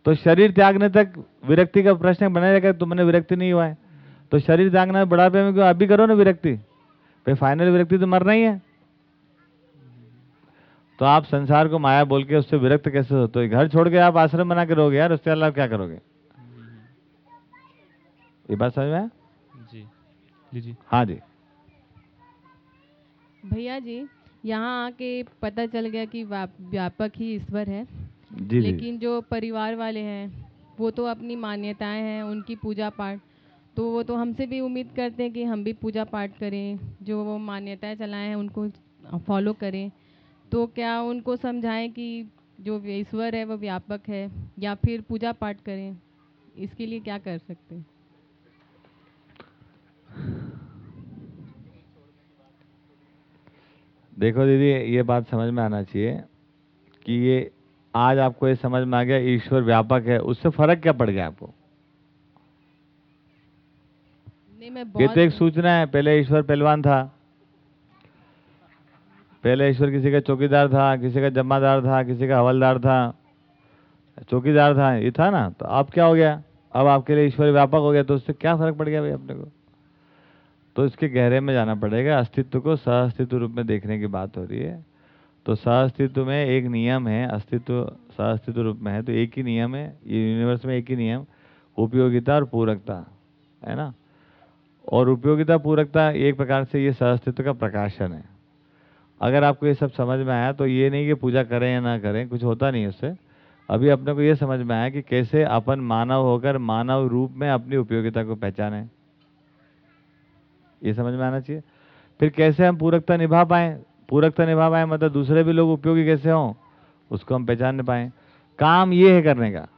तो शरीर त्यागने तक विरक्ति का प्रश्न बने रहेगा तुमने विरक्ति नहीं हुआ है। तो शरीर त्यागना बुढ़ापे में क्यों? अभी करो ना विरक्ति। भाई फाइनल विरक्ति तो मरना ही है। तो आप संसार को माया बोल के उससे विरक्त कैसे होते हो? तो घर छोड़ के आप आश्रम बना के रहोगे यार उसके अलावा क्या करोगे? ये बात समझ में जी जी जी। हाँ जी। भैया जी यहाँ आके पता चल गया कि व्याप- व्यापक ही ईश्वर है। जी लेकिन जो परिवार वाले हैं वो तो अपनी मान्यताएँ हैं उनकी पूजा पाठ तो वो तो हमसे भी उम्मीद करते हैं कि हम भी पूजा पाठ करें जो वो मान्यताएँ चलाए हैं उनको फॉलो करें। तो क्या उनको समझाएँ कि जो ईश्वर है वो व्यापक है या फिर पूजा पाठ करें? इसके लिए क्या कर सकते हैं? देखो दीदी ये बात समझ में आना चाहिए कि ये आज आपको ये समझ में आ गया ईश्वर व्यापक है उससे फ़र्क क्या पड़ गया आपको? नहीं मैं ये तो एक सूचना है पहले ईश्वर पहलवान था पहले ईश्वर किसी का चौकीदार था किसी का जमादार था किसी का हवलदार था चौकीदार था ये था ना तो अब क्या हो गया? अब आपके लिए ईश्वर व्यापक हो गया तो उससे क्या फ़र्क पड़ गया भाई अपने को? तो इसके गहरे में जाना पड़ेगा। अस्तित्व को सह रूप में देखने की बात हो रही है। तो सह में एक नियम है, अस्तित्व सह रूप में है तो एक ही नियम है। ये यूनिवर्स में एक ही नियम, उपयोगिता और पूरकता, है ना? और उपयोगिता, पूरकता एक प्रकार से ये सहअस्तित्व का प्रकाशन है। अगर आपको ये सब समझ में आया तो ये नहीं कि पूजा करें या ना करें, कुछ होता नहीं उससे। अभी अपने को ये समझ में आया कि कैसे अपन मानव होकर मानव रूप में अपनी उपयोगिता को पहचानें। ये समझ में आना चाहिए। फिर कैसे हम पूरकता निभा पाएँ? पूरकता निभा पाएँ मतलब दूसरे भी लोग उपयोगी कैसे हों? उसको हम पहचान नहीं पाएँ। काम ये है करने का।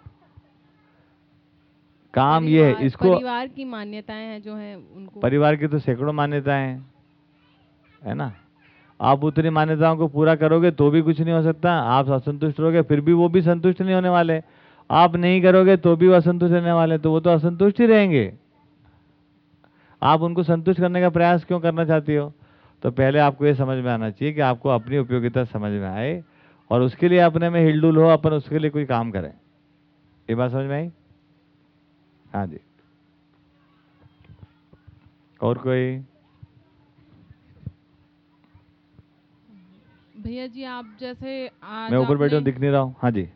काम ये है। इसको परिवार की मान्यताएँ हैं जो हैं उनको। परिवार की तो सैकड़ों मान्यताएँ हैं। है ना? आप उतनी मान्यताओं को पूरा करोगे तो भी कुछ नहीं हो सकता। आप असंतुष्ट रहोगे फिर भी वो भी संतुष्ट नहीं होने वाले। आप नहीं करोगे तो भी वो असंतुष्ट रहने वाले। तो वो तो असंतुष्ट ही रहेंगे। आप उनको संतुष्ट करने का प्रयास क्यों करना चाहती हो? तो पहले आपको ये समझ में आना चाहिए कि आपको अपनी उपयोगिता समझ में आए और उसके लिए अपने में हिलडुल हो अपन उसके लिए कोई काम करें। ये बात समझ में आई? हाँ जी। और कोई? भैया जी आप जैसे आज मैं ऊपर बैठे दिख नहीं रहा हूँ। हाँ जी।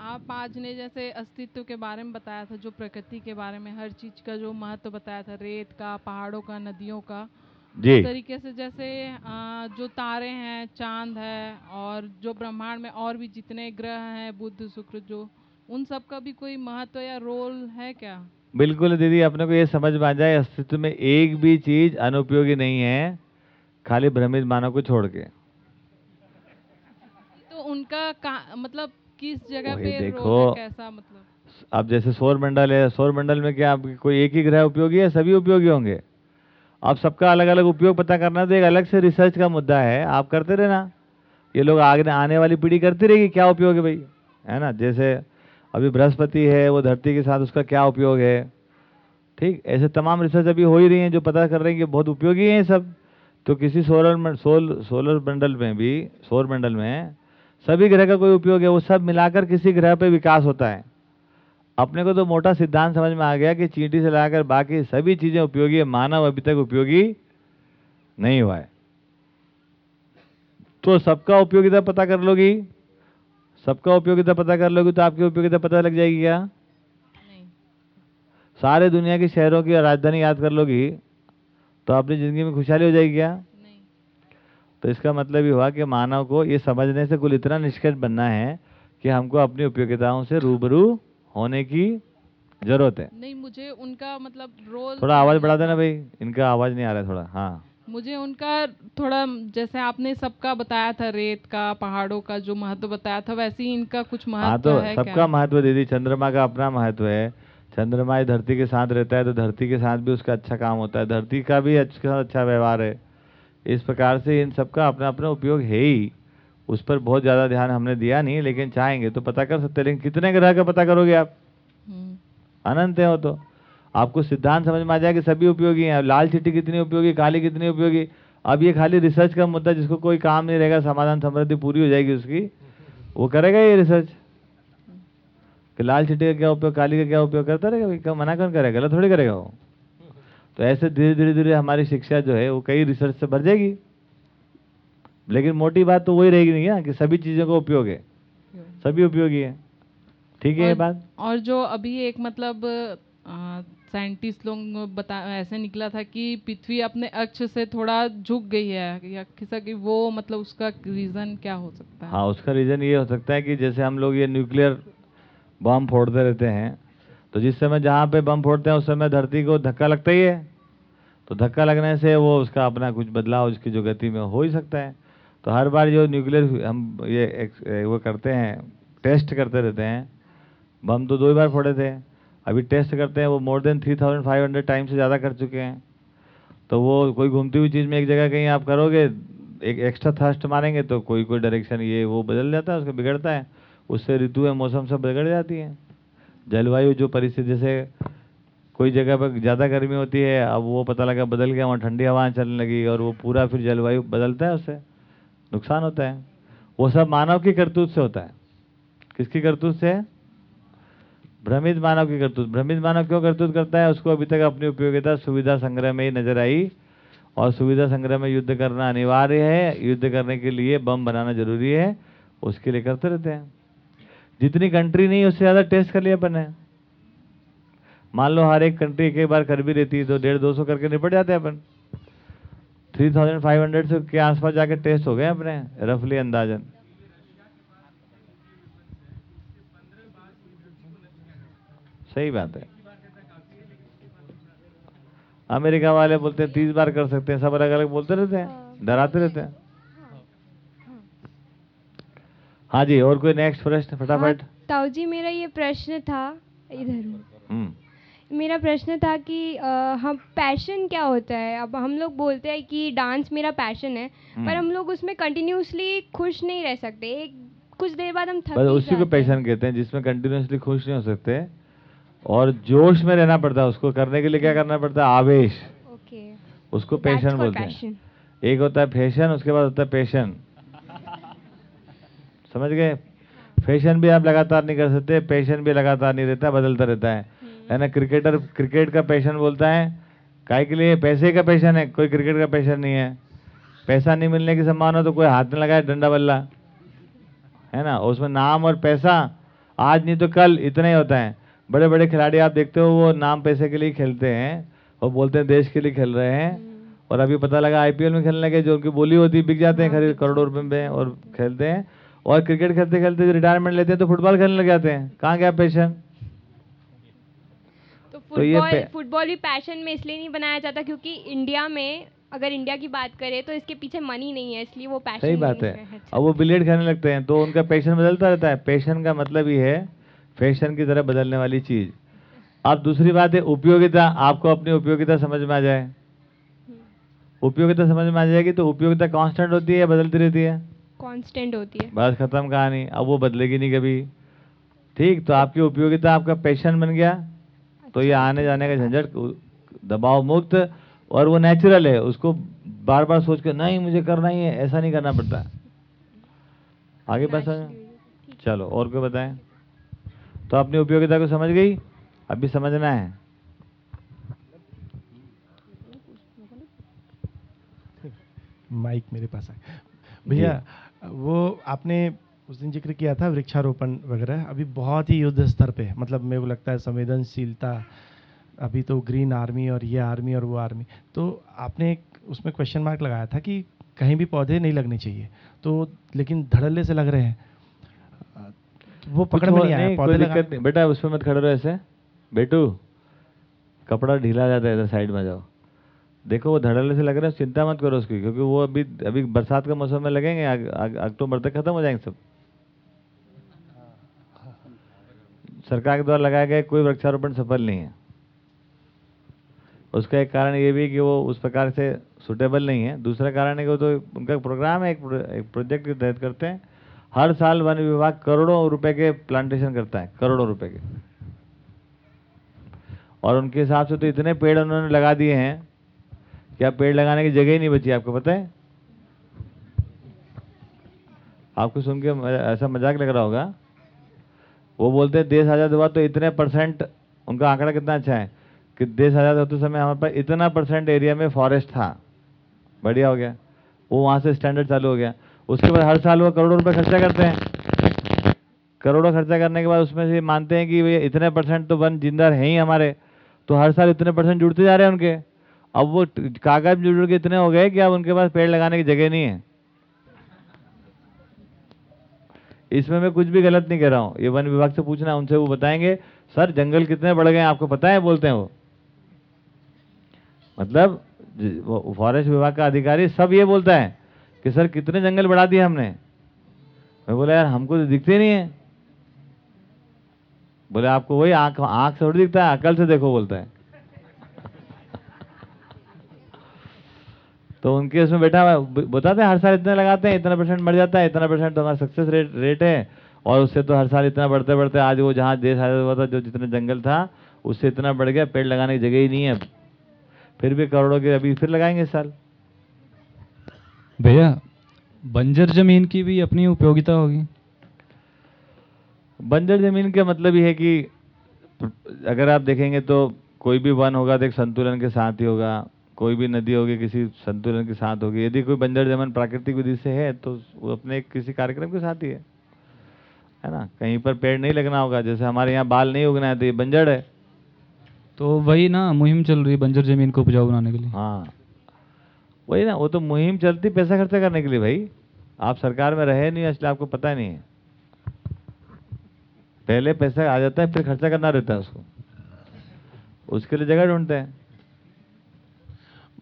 आप आज ने जैसे अस्तित्व के बारे में बताया था जो प्रकृति के बारे में हर चीज़ का जो महत्व बताया था रेत का पहाड़ों का नदियों का। जी। तरीके से जैसे आ, जो तारे हैं चाँद है और जो ब्रह्मांड में और भी जितने ग्रह हैं बुध शुक्र जो उन सब का भी कोई महत्व या रोल है क्या? बिल्कुल दीदी अपने को ये समझ में आ जाए अस्तित्व में एक भी चीज़ अनुपयोगी नहीं है खाली भ्रमित मानव को छोड़ के। तो उनका का, मतलब किस जगह पे देखो। कैसा मतलब? अब जैसे सौर मंडल है सौर मंडल में क्या आपकी कोई एक ही ग्रह उपयोगी है? सभी उपयोगी होंगे। अब सबका अलग अलग उपयोग पता करना तो एक अलग से रिसर्च का मुद्दा है। आप करते रहना। ये लोग आगे आने वाली पीढ़ी करती रहेगी क्या उपयोग है भाई? है ना? जैसे अभी बृहस्पति है वो धरती के साथ उसका क्या उपयोग है? ठीक ऐसे तमाम रिसर्च अभी हो ही रही हैं जो पता कर रहे हैं कि बहुत उपयोगी हैं सब। तो किसी सोलर सोल सोलर मंडल में भी सौर मंडल में सभी ग्रह का कोई उपयोग है वो सब मिलाकर किसी ग्रह पे विकास होता है। अपने को तो मोटा सिद्धांत समझ में आ गया कि चींटी से लाकर बाकी सभी चीज़ें उपयोगी है मानव अभी तक उपयोगी नहीं हुआ है। तो सबका उपयोगिता पता कर लोगी? सबका उपयोगिता पता कर लोगी तो आपकी उपयोगिता पता लग जाएगी क्या? नहीं। सारे दुनिया के शहरों की राजधानी याद कर लोगी तो अपनी ज़िंदगी में खुशहाली हो जाएगी क्या? तो इसका मतलब ये हुआ कि मानव को ये समझने से कुल इतना निष्कर्ष बनना है कि हमको अपनी उपयोगिताओं से रूबरू होने की ज़रूरत है। नहीं मुझे उनका मतलब रोल थोड़ा आवाज़ बढ़ा देना भाई इनका आवाज़ नहीं आ रहा है थोड़ा हाँ। मुझे उनका थोड़ा जैसे आपने सबका बताया था रेत का पहाड़ों का जो महत्व बताया था वैसे ही इनका कुछ हाँ महत्व तो है सबका महत्व दीदी चंद्रमा का अपना महत्व है। चंद्रमा ही धरती के साथ रहता है तो धरती के साथ भी उसका अच्छा काम होता है। धरती का भी अच्छा अच्छा व्यवहार है। इस प्रकार से इन सबका अपना अपना उपयोग है ही। उस पर बहुत ज़्यादा ध्यान हमने दिया नहीं लेकिन चाहेंगे तो पता कर सकते लेकिन कितने ग्रह का पता करोगे आप? हम्म, अनंत है वो तो। आपको सिद्धांत समझ में आ जाए कि सभी उपयोगी हैं लाल चिट्ठी कितनी उपयोगी काली कितनी उपयोगी। अब ये खाली रिसर्च का मुद्दा जिसको कोई काम नहीं रहेगा समाधान समृद्धि पूरी हो जाएगी उसकी वो करेगा ये रिसर्च कि लाल चिट्ठी का क्या उपयोग काली का क्या उपयोग करता रहेगा? मना कौन करेगा? गलत थोड़ी करेगा वो। तो ऐसे धीरे धीरे धीरे हमारी शिक्षा जो है वो कई रिसर्च से भर जाएगी। लेकिन मोटी बात तो वही रहेगी नहीं ना कि सभी चीज़ों का उपयोग है। सभी उपयोगी है। ठीक है ये बात? और जो अभी एक मतलब साइंटिस्ट लोग बता ऐसे निकला था कि पृथ्वी अपने अक्ष से थोड़ा झुक गई है या किसा कि वो मतलब उसका रीजन क्या हो सकता है? हाँ उसका रीज़न ये हो सकता है कि जैसे हम लोग ये न्यूक्लियर बम फोड़ते रहते हैं तो जिस समय जहाँ पे बम फोड़ते हैं उस समय धरती को धक्का लगता ही है। तो धक्का लगने से वो उसका अपना कुछ बदलाव उसकी जो गति में हो ही सकता है। तो हर बार जो न्यूक्लियर हम ये एक्स- ए, वो करते हैं टेस्ट करते रहते हैं बम तो दो ही बार फोड़े थे। अभी टेस्ट करते हैं वो more than three thousand five hundred time से ज़्यादा कर चुके हैं। तो वो कोई घूमती हुई चीज़ में एक जगह कहीं आप करोगे एक एक्स्ट्रा थर्स्ट मारेंगे तो कोई कोई डायरेक्शन ये वो बदल जाता है उसका बिगड़ता है। उससे ऋतु है मौसम सब बिगड़ जाती है। जलवायु जो परिस्थिति, जैसे कोई जगह पर ज़्यादा गर्मी होती है, अब वो पता लगा बदल गया, वहाँ ठंडी हवाएँ चलने लगी और वो पूरा फिर जलवायु बदलता है उससे, नुकसान होता है। वो सब मानव की करतूत से होता है। किसकी करतूत से? भ्रमित मानव की करतूत। भ्रमित मानव क्यों करतूत करता है? उसको अभी तक अपनी उपयोगिता सुविधा संग्रह में ही नज़र आई और सुविधा संग्रह में युद्ध करना अनिवार्य है। युद्ध करने के लिए बम बनाना ज़रूरी है। उसके लिए करते रहते हैं। जितनी कंट्री नहीं उससे ज़्यादा टेस्ट कर लिया अपन ने। मान लो हर एक कंट्री एक एक बार कर भी रहती है तो डेढ़ दो सौ करके निपट जाते हैं अपन। थ्री थाउज़ेंड फाइव हंड्रेड से के आसपास जाके टेस्ट हो गए अपने रफली अंदाजन। सही बात है। अमेरिका वाले बोलते हैं तीस बार कर सकते हैं सब अलग अलग बोलते रहते हैं। डराते रहते हैं। हाँ जी और कोई नेक्स्ट प्रश्न फटाफट? ताऊ जी मेरा ये प्रश्न था इधर। हम्म। मेरा प्रश्न था कि अ, हम पैशन क्या होता है? अब हम लोग बोलते हैं कि डांस मेरा पैशन है पर हम्म। हम लोग उसमें कंटिन्यूसली खुश नहीं रह सकते। एक कुछ देर बाद हम थक ही उसी को पैशन कहते हैं जिसमें कंटिन्यूसली खुश नहीं हो सकते और जोश में रहना पड़ता है उसको। करने के लिए क्या करना पड़ता है? आवेश। ओके उसको पैशन बोलते हैं। एक होता है फ़ैशन उसके बाद होता है पैशन समझ गए? फ़ैशन भी आप लगातार नहीं कर सकते पैशन भी लगातार नहीं रहता बदलता रहता है। है ना? क्रिकेटर क्रिकेट का पैशन बोलता है। काय के लिए? पैसे का पैशन है। कोई क्रिकेट का पैशन नहीं है। पैसा नहीं मिलने की संभावना हो तो कोई हाथ में लगाए डंडा बल्ला। है ना? उसमें नाम और पैसा आज नहीं तो कल इतना ही होता है। बड़े बड़े खिलाड़ी आप देखते हो वो नाम पैसे के लिए खेलते हैं। और बोलते हैं देश के लिए खेल रहे हैं। और अभी पता लगा आईपीएल में खेलने के जो उनकी बोली होती है बिक जाते हैं खरीद करोड़ों रुपए में और खेलते हैं। और क्रिकेट खेलते खेलते जो रिटायरमेंट लेते हैं तो फुटबॉल खेलने लग जाते हैं। कहाँ गया पैशन तो तो फुटबॉल पे- फुटबॉल भी पैशन में इसलिए नहीं बनाया जाता क्योंकि इंडिया में अगर इंडिया की बात करें तो इसके पीछे मनी नहीं है इसलिए वो पैशन सही बात है अब वो बिलियर्ड खेलने लगते हैं तो उनका पैशन बदलता रहता है। पैशन का मतलब ही है फ़ैशन की तरह बदलने वाली चीज़। अब दूसरी बात है उपयोगिता। आपको अपनी उपयोगिता समझ में आ जाए। उपयोगिता समझ में आ जाएगी तो उपयोगिता कांस्टेंट होती है या बदलती रहती है? कांस्टेंट होती है। बस खत्म कहानी अब वो बदलेगी नहीं कभी। ठीक तो आपकी उपयोगिता आपका पैशन बन गया। अच्छा। तो ये आने जाने का झंझट दबाव मुक्त और वो नेचुरल है उसको बार बार सोच के नहीं मुझे करना ही है। ऐसा नहीं करना पड़ता। आगे बस चलो और कोई बताएँ? तो अपनी उपयोगिता को समझ गई? अभी समझना है। माइक मेरे पास है भैया वो आपने उस दिन ज़िक्र किया था वृक्षारोपण वगैरह। अभी बहुत ही युद्ध स्तर पे मतलब मेरे को लगता है संवेदनशीलता अभी तो ग्रीन आर्मी और ये आर्मी और वो आर्मी। तो आपने एक उसमें क्वेश्चन मार्क लगाया था कि कहीं भी पौधे नहीं लगने चाहिए। तो लेकिन धड़ल्ले से लग रहे हैं। वो पकड़ में नहीं आया नहीं, पौधे दिक्कत नहीं। बेटा उसमें मत खड़े रहो ऐसे। बेटू कपड़ा ढीला जाता है इधर साइड में जाओ। देखो, वो धड़ल्ले से लग रहे हैं, चिंता मत करो उसकी, क्योंकि वो अभी अभी बरसात का मौसम में लगेंगे अक्टूबर तक खत्म हो जाएँगे सब। सरकार के द्वारा लगाए गए कोई वृक्षारोपण सफल नहीं है। उसका एक कारण ये भी कि वो उस प्रकार से सुटेबल नहीं है। दूसरा कारण है कि वो तो उनका प्रोग्राम है, एक प्रोजेक्ट के तहत करते हैं। हर साल वन विभाग करोड़ों रुपए के प्लांटेशन करता है, करोड़ों रुपए के। और उनके हिसाब से तो इतने पेड़ उन्होंने लगा दिए हैं कि अब पेड़ लगाने की जगह ही नहीं बची आपको, पता है? आपको सुन के ऐसा मज़ाक लग रहा होगा। वो बोलते हैं, देश आज़ाद हुआ तो इतने परसेंट उनका आंकड़ा कितना अच्छा है? कि देश आज़ाद होते समय हमारे पास इतना परसेंट एरिया में फॉरेस्ट था। बढ़िया हो गया। वो वहाँ से स्टैंडर्ड चालू हो गया। उसके बाद हर साल वो करोड़ों रुपए खर्चा करते हैं। करोड़ों खर्चा करने के बाद उसमें से मानते हैं कि भैया इतने परसेंट तो वन ज़िंदा है ही हमारे। तो हर साल इतने परसेंट जुड़ते जा रहे हैं उनके। अब वो कागज़ जुड़ के इतने हो गए कि अब उनके पास पेड़ लगाने की जगह नहीं है। इसमें मैं कुछ भी गलत नहीं कह रहा हूँ। ये वन विभाग से पूछना उनसे वो बताएँगे। सर, जंगल कितने बढ़ गए आपको पता है, बोलते हैं वो। मतलब फॉरेस्ट विभाग का अधिकारी सब ये बोलता है कि सर, कितने जंगल बढ़ा दिए हमने? मैं बोला, यार, हमको तो दिखते नहीं है। बोले, आपको वही आँख आँख से थोड़ी दिखता है, अकल से देखो, बोलता है। तो उनके उसमें बैठा हुआ बताते हैं हर साल इतना लगाते हैं इतना परसेंट मर जाता है इतना परसेंट तो हमारा सक्सेस रेट रेट है। और उससे तो हर साल इतना बढ़ते बढ़ते आज वो जहाँ देश आया हुआ था जो जितना जंगल था उससे इतना बढ़ गया पेड़ लगाने की जगह ही नहीं है। अब फिर भी करोड़ों के अभी फिर लगाएँगे इस साल। भैया बंजर ज़मीन की भी अपनी उपयोगिता होगी। बंजर ज़मीन का मतलब ये है कि अगर आप देखेंगे तो कोई भी वन होगा तो एक संतुलन के साथ ही होगा। कोई भी नदी होगी किसी संतुलन के साथ होगी यदि कोई बंजर जमन प्राकृतिक विधि से है तो वो अपने किसी कार्यक्रम के साथ ही है। है ना? कहीं पर पेड़ नहीं लगना होगा जैसे हमारे यहाँ बाल नहीं उगना है तो ये बंजर है। तो वही ना मुहिम चल रही है बंजर ज़मीन को उपजाऊ बनाने के लिए। हाँ। वही ना वो तो मुहिम चलती पैसा खर्चा करने के लिए भाई। आप सरकार में रहे नहीं इसलिए आपको पता नहीं है। पहले पैसा आ जाता है फिर खर्चा करना रहता है उसको। उसके लिए जगह ढूंढते हैं।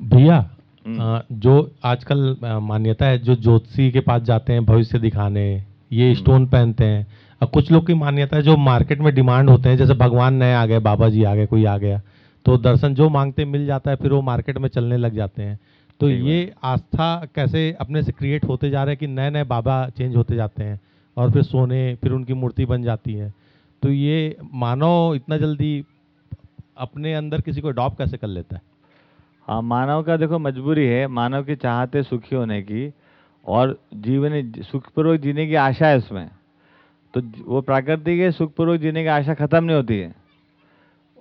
भैया हम्म। जो आजकल मान्यता है जो ज्योतिषी के पास जाते हैं भविष्य दिखाने ये हम्म। स्टोन पहनते हैं और कुछ लोग की मान्यता है जो मार्केट में डिमांड होते हैं जैसे भगवान नए आ गए बाबा जी आ गए कोई आ गया तो दर्शन जो मांगते मिल जाता है फिर वो मार्केट में चलने लग जाते हैं तो ये आस्था कैसे अपने से क्रिएट होते जा रहे हैं कि नए नए बाबा चेंज होते जाते हैं और फिर सोने फिर उनकी मूर्ति बन जाती है तो ये मानव इतना जल्दी अपने अंदर किसी को अडॉप्ट कैसे कर लेता है हाँ मानव का देखो मजबूरी है, मानव की चाहत सुखी होने की और जीवन सुखपूर्वक जीने की आशा है उसमें। तो वो प्राकृतिक है सुखपूर्वक जीने की आशा खत्म नहीं होती है।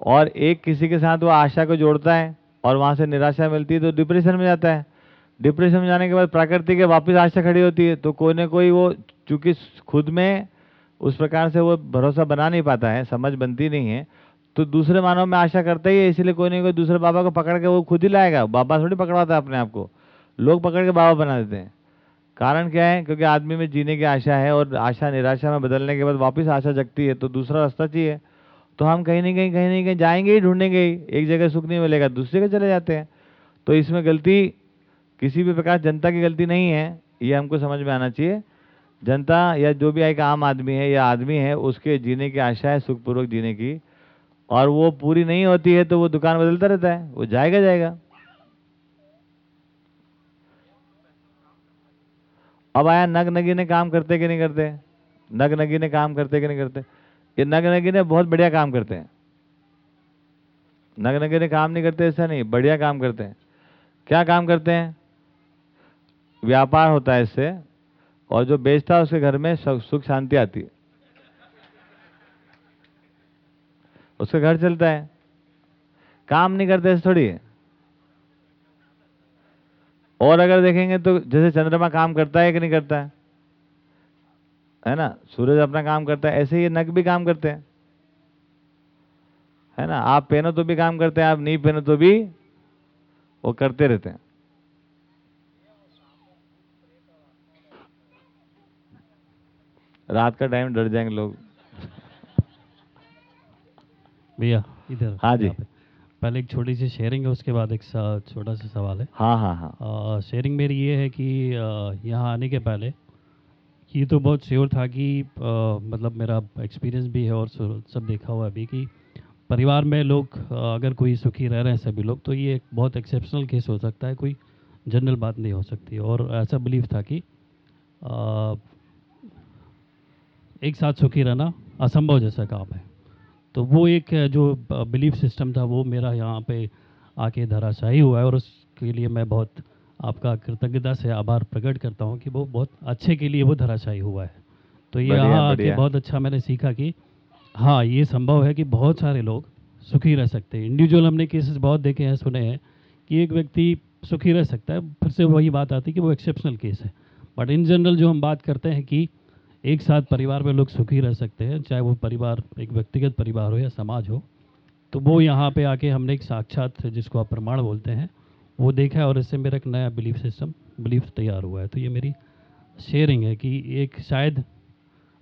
और एक किसी के साथ वो आशा को जोड़ता है और वहाँ से निराशा मिलती है तो डिप्रेशन में जाता है। डिप्रेशन में जाने के बाद प्राकृतिक है, वापस आशा खड़ी होती है। तो कोई ना कोई वो, चूँकि खुद में उस प्रकार से वो भरोसा बना नहीं पाता है, समझ बनती नहीं है तो दूसरे मानव में आशा करता ही है इसीलिए कोई नहीं, कोई दूसरे बाबा को पकड़ के वो खुद ही लाएगा। बाबा थोड़ी पकड़वाता है अपने आप को। लोग पकड़ के बाबा बना देते हैं। कारण क्या है? क्योंकि आदमी में जीने की आशा है और आशा निराशा में बदलने के बाद वापस आशा जगती है तो दूसरा रास्ता चाहिए। तो हम कहीं ना कहीं कहीं ना कहीं जाएँगे ही, ढूंढेंगे ही। एक जगह सुख नहीं मिलेगा, दूसरी जगह चले जाते हैं। तो इसमें गलती किसी भी प्रकार, जनता की गलती नहीं है। ये हमको समझ में आना चाहिए। जनता या जो भी एक आम आदमी है या आदमी है, उसके जीने की आशा है, सुखपूर्वक जीने की और वो पूरी नहीं होती है तो वो दुकान बदलता रहता है, वो जाएगा जाएगा। अब आया नग नगी ने काम करते कि नहीं करते? नग नगी ने काम करते कि नहीं करते? ये नग नगी ने बहुत बढ़िया काम करते हैं। नग नगी ने काम नहीं करते, ऐसा नहीं, बढ़िया काम करते हैं। क्या काम करते हैं? व्यापार होता है इससे, और जो बेचता है उसके घर में सुख, शांति आती है। उसका घर चलता है। काम नहीं करते ऐसे थोड़ी। है और अगर देखेंगे तो जैसे चंद्रमा काम करता है कि नहीं करता है? है ना? सूरज अपना काम करता है, ऐसे ये नग भी काम करते हैं। है ना? आप पहनो तो भी काम करते हैं, आप नहीं पहनो तो भी वो करते रहते हैं। रात का टाइम डर जाएँगे लोग। भैया इधर हाँ जी। पहले एक छोटी सी शेयरिंग है उसके बाद एक छोटा सा सवाल है। हाँ हाँ हाँ। शेयरिंग मेरी ये है कि यहाँ आने के पहले ये तो बहुत श्योर था कि अ, मतलब मेरा एक्सपीरियंस भी है और सब देखा हुआ है अभी कि परिवार में लोग अगर कोई सुखी रह रहे हैं सभी लोग तो ये एक बहुत एक्सेप्शनल केस हो सकता है कोई जनरल बात नहीं हो सकती। और ऐसा बिलीव था कि अ, एक साथ सुखी रहना असंभव जैसा काम है। तो वो एक जो बिलीफ सिस्टम था वो मेरा यहाँ पे आके धराशायी हुआ है और उसके लिए मैं बहुत आपका कृतज्ञता से आभार प्रकट करता हूँ कि वो बहुत अच्छे के लिए वो धराशायी हुआ है। तो ये यहाँ आके बहुत अच्छा मैंने सीखा कि हाँ ये संभव है कि बहुत सारे लोग सुखी रह सकते हैं। इंडिविजुअल हमने केसेस बहुत देखे हैं सुने हैं कि एक व्यक्ति सुखी रह सकता है फिर से वही बात आती है कि वो एक्सेप्शनल केस है। बट इन जनरल जो हम बात करते हैं कि एक साथ परिवार में लोग सुखी रह सकते हैं, चाहे वो परिवार एक व्यक्तिगत परिवार हो या समाज हो। तो वो यहाँ पे आके हमने एक साक्षात जिसको आप प्रमाण बोलते हैं, वो देखा है और इससे मेरा एक नया बिलीफ सिस्टम बिलीफ तैयार हुआ है। तो ये मेरी शेयरिंग है कि एक शायद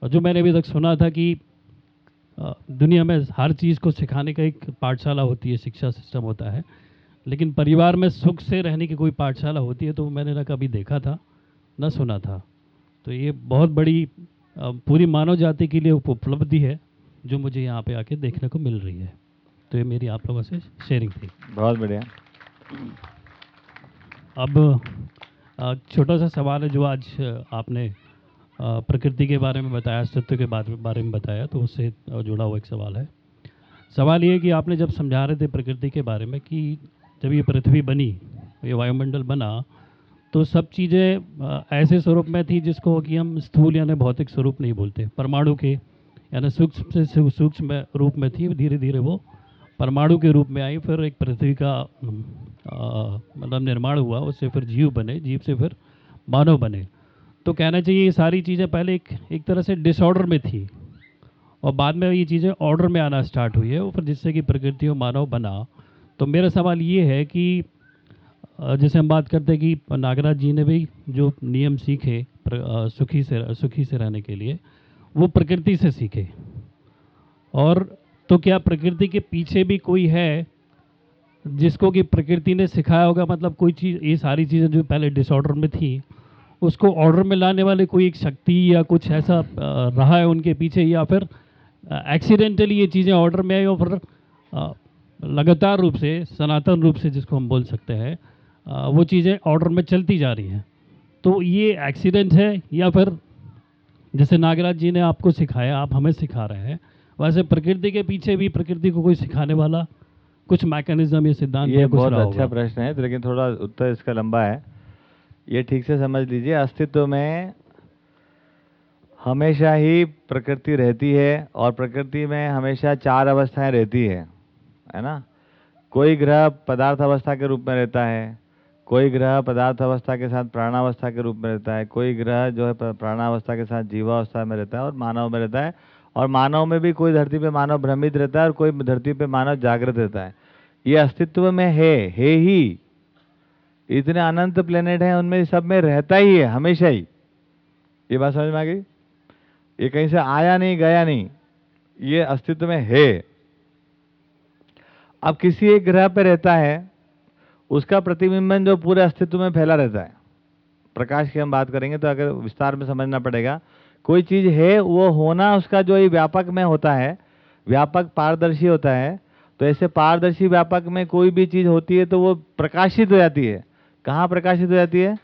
जो मैंने अभी तक सुना था कि दुनिया में हर चीज़ को सिखाने का एक पाठशाला होती है, शिक्षा सिस्टम होता है, लेकिन परिवार में सुख से रहने की कोई पाठशाला होती है तो मैंने ना कभी देखा था, ना सुना था। तो ये बहुत बड़ी पूरी मानव जाति के लिए उप- उपलब्धि है जो मुझे यहाँ पे आके देखने को मिल रही है। तो ये मेरी आप लोगों से शेयरिंग थी। बहुत बढ़िया। अब छोटा सा सवाल है जो आज आपने प्रकृति के बारे में बताया अस्तित्व के बारे में बताया तो उससे जुड़ा हुआ एक सवाल है। सवाल ये कि आपने जब समझा रहे थे प्रकृति के बारे में कि जब ये पृथ्वी बनी ये वायुमंडल बना तो सब चीज़ें ऐसे स्वरूप में थी जिसको कि हम स्थूल यानी भौतिक स्वरूप नहीं बोलते। परमाणु के, यानी सूक्ष्म से सूक्ष्म रूप में थी धीरे धीरे वो परमाणु के रूप में आई, फिर एक पृथ्वी का मतलब निर्माण हुआ, उससे फिर जीव बने, जीव से फिर मानव बने। तो कहना चाहिए ये सारी चीज़ें पहले एक एक तरह से डिसऑर्डर में थी, और बाद में ये चीज़ें ऑर्डर में आना स्टार्ट हुई है, और फिर जिससे कि प्रकृति और मानव बना। तो मेरा सवाल ये है कि जैसे हम बात करते हैं कि नागराज जी ने भी जो नियम सीखे सुखी से सुखी से रहने के लिए, वो प्रकृति से सीखे। और तो क्या प्रकृति के पीछे भी कोई है जिसको कि प्रकृति ने सिखाया होगा? मतलब कोई चीज़, ये सारी चीज़ें जो पहले डिसऑर्डर में थी, उसको ऑर्डर में लाने वाले कोई एक शक्ति या कुछ ऐसा रहा है उनके पीछे या फिर एक्सीडेंटली ये चीज़ें ऑर्डर में आई और फिर लगातार रूप से, सनातन रूप से जिसको हम बोल सकते हैं वो चीज़ें ऑर्डर में चलती जा रही हैं। तो ये एक्सीडेंट है या फिर जैसे नागराज जी ने आपको सिखाया आप हमें सिखा रहे हैं वैसे प्रकृति के पीछे भी प्रकृति को कोई सिखाने वाला कुछ मैकेनिज्म या सिद्धांत ये बहुत अच्छा प्रश्न है लेकिन थोड़ा उत्तर इसका लंबा है। ये ठीक से समझ लीजिए अस्तित्व में हमेशा ही प्रकृति रहती है और प्रकृति में हमेशा चार अवस्थाएँ रहती है है ना? कोई ग्रह पदार्थ अवस्था के रूप में रहता है कोई ग्रह पदार्थ अवस्था के साथ प्राणावस्था के रूप में रहता है, कोई ग्रह जो है प्राणावस्था के साथ जीवावस्था में रहता है और मानव में रहता है और मानव में भी कोई धरती पे मानव भ्रमित रहता है और कोई धरती पे मानव जागृत रहता है। ये अस्तित्व में है है ही। इतने अनंत प्लेनेट हैं, उनमें सब में रहता ही है, हमेशा ही। ये बात समझ में आ गई? ये कहीं से आया नहीं, गया नहीं। ये अस्तित्व में है। अब किसी एक ग्रह पर रहता है उसका प्रतिबिंबन जो पूरे अस्तित्व में फैला रहता है। प्रकाश की हम बात करेंगे तो अगर विस्तार में समझना पड़ेगा। कोई चीज़ है, वो होना उसका जो ये व्यापक में होता है, व्यापक पारदर्शी होता है तो ऐसे पारदर्शी व्यापक में कोई भी चीज़ होती है तो वो प्रकाशित हो जाती है। कहाँ प्रकाशित हो जाती है?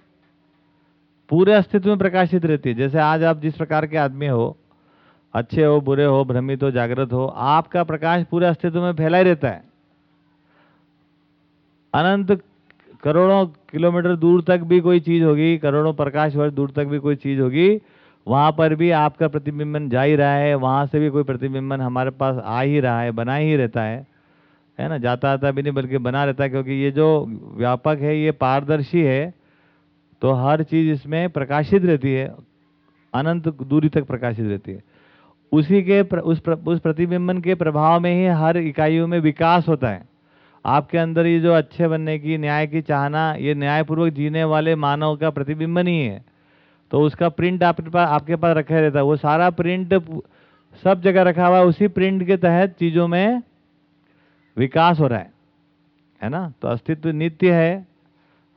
पूरे अस्तित्व में प्रकाशित रहती है। जैसे आज आप जिस प्रकार के आदमी हो, अच्छे हो, बुरे हो, भ्रमित हो, जागृत हो, आपका प्रकाश पूरे अस्तित्व में फैला ही रहता है। अनंत करोड़ों किलोमीटर दूर तक भी कोई चीज़ होगी करोड़ों प्रकाश वर्ष दूर तक भी कोई चीज़ होगी वहाँ पर भी आपका प्रतिबिंबन जा ही रहा है वहाँ से भी कोई प्रतिबिंबन हमारे पास आ ही रहा है बना ही रहता है। है ना? जाता आता भी नहीं बल्कि बना रहता है क्योंकि ये जो व्यापक है ये पारदर्शी है तो हर चीज़ इसमें प्रकाशित रहती है अनंत दूरी तक प्रकाशित रहती है। उसी के प्र, उस प्र, उस प्रतिबिंबन के प्रभाव में ही हर इकाइयों में विकास होता है। आपके अंदर ये जो अच्छे बनने की, न्याय की चाहना, ये न्यायपूर्वक जीने वाले मानव का प्रतिबिंब नहीं है। तो उसका प्रिंट आपके पास आपके पास रखा रहता है। वो सारा प्रिंट सब जगह रखा हुआ है। उसी प्रिंट के तहत चीज़ों में विकास हो रहा है। है ना? तो अस्तित्व नित्य है।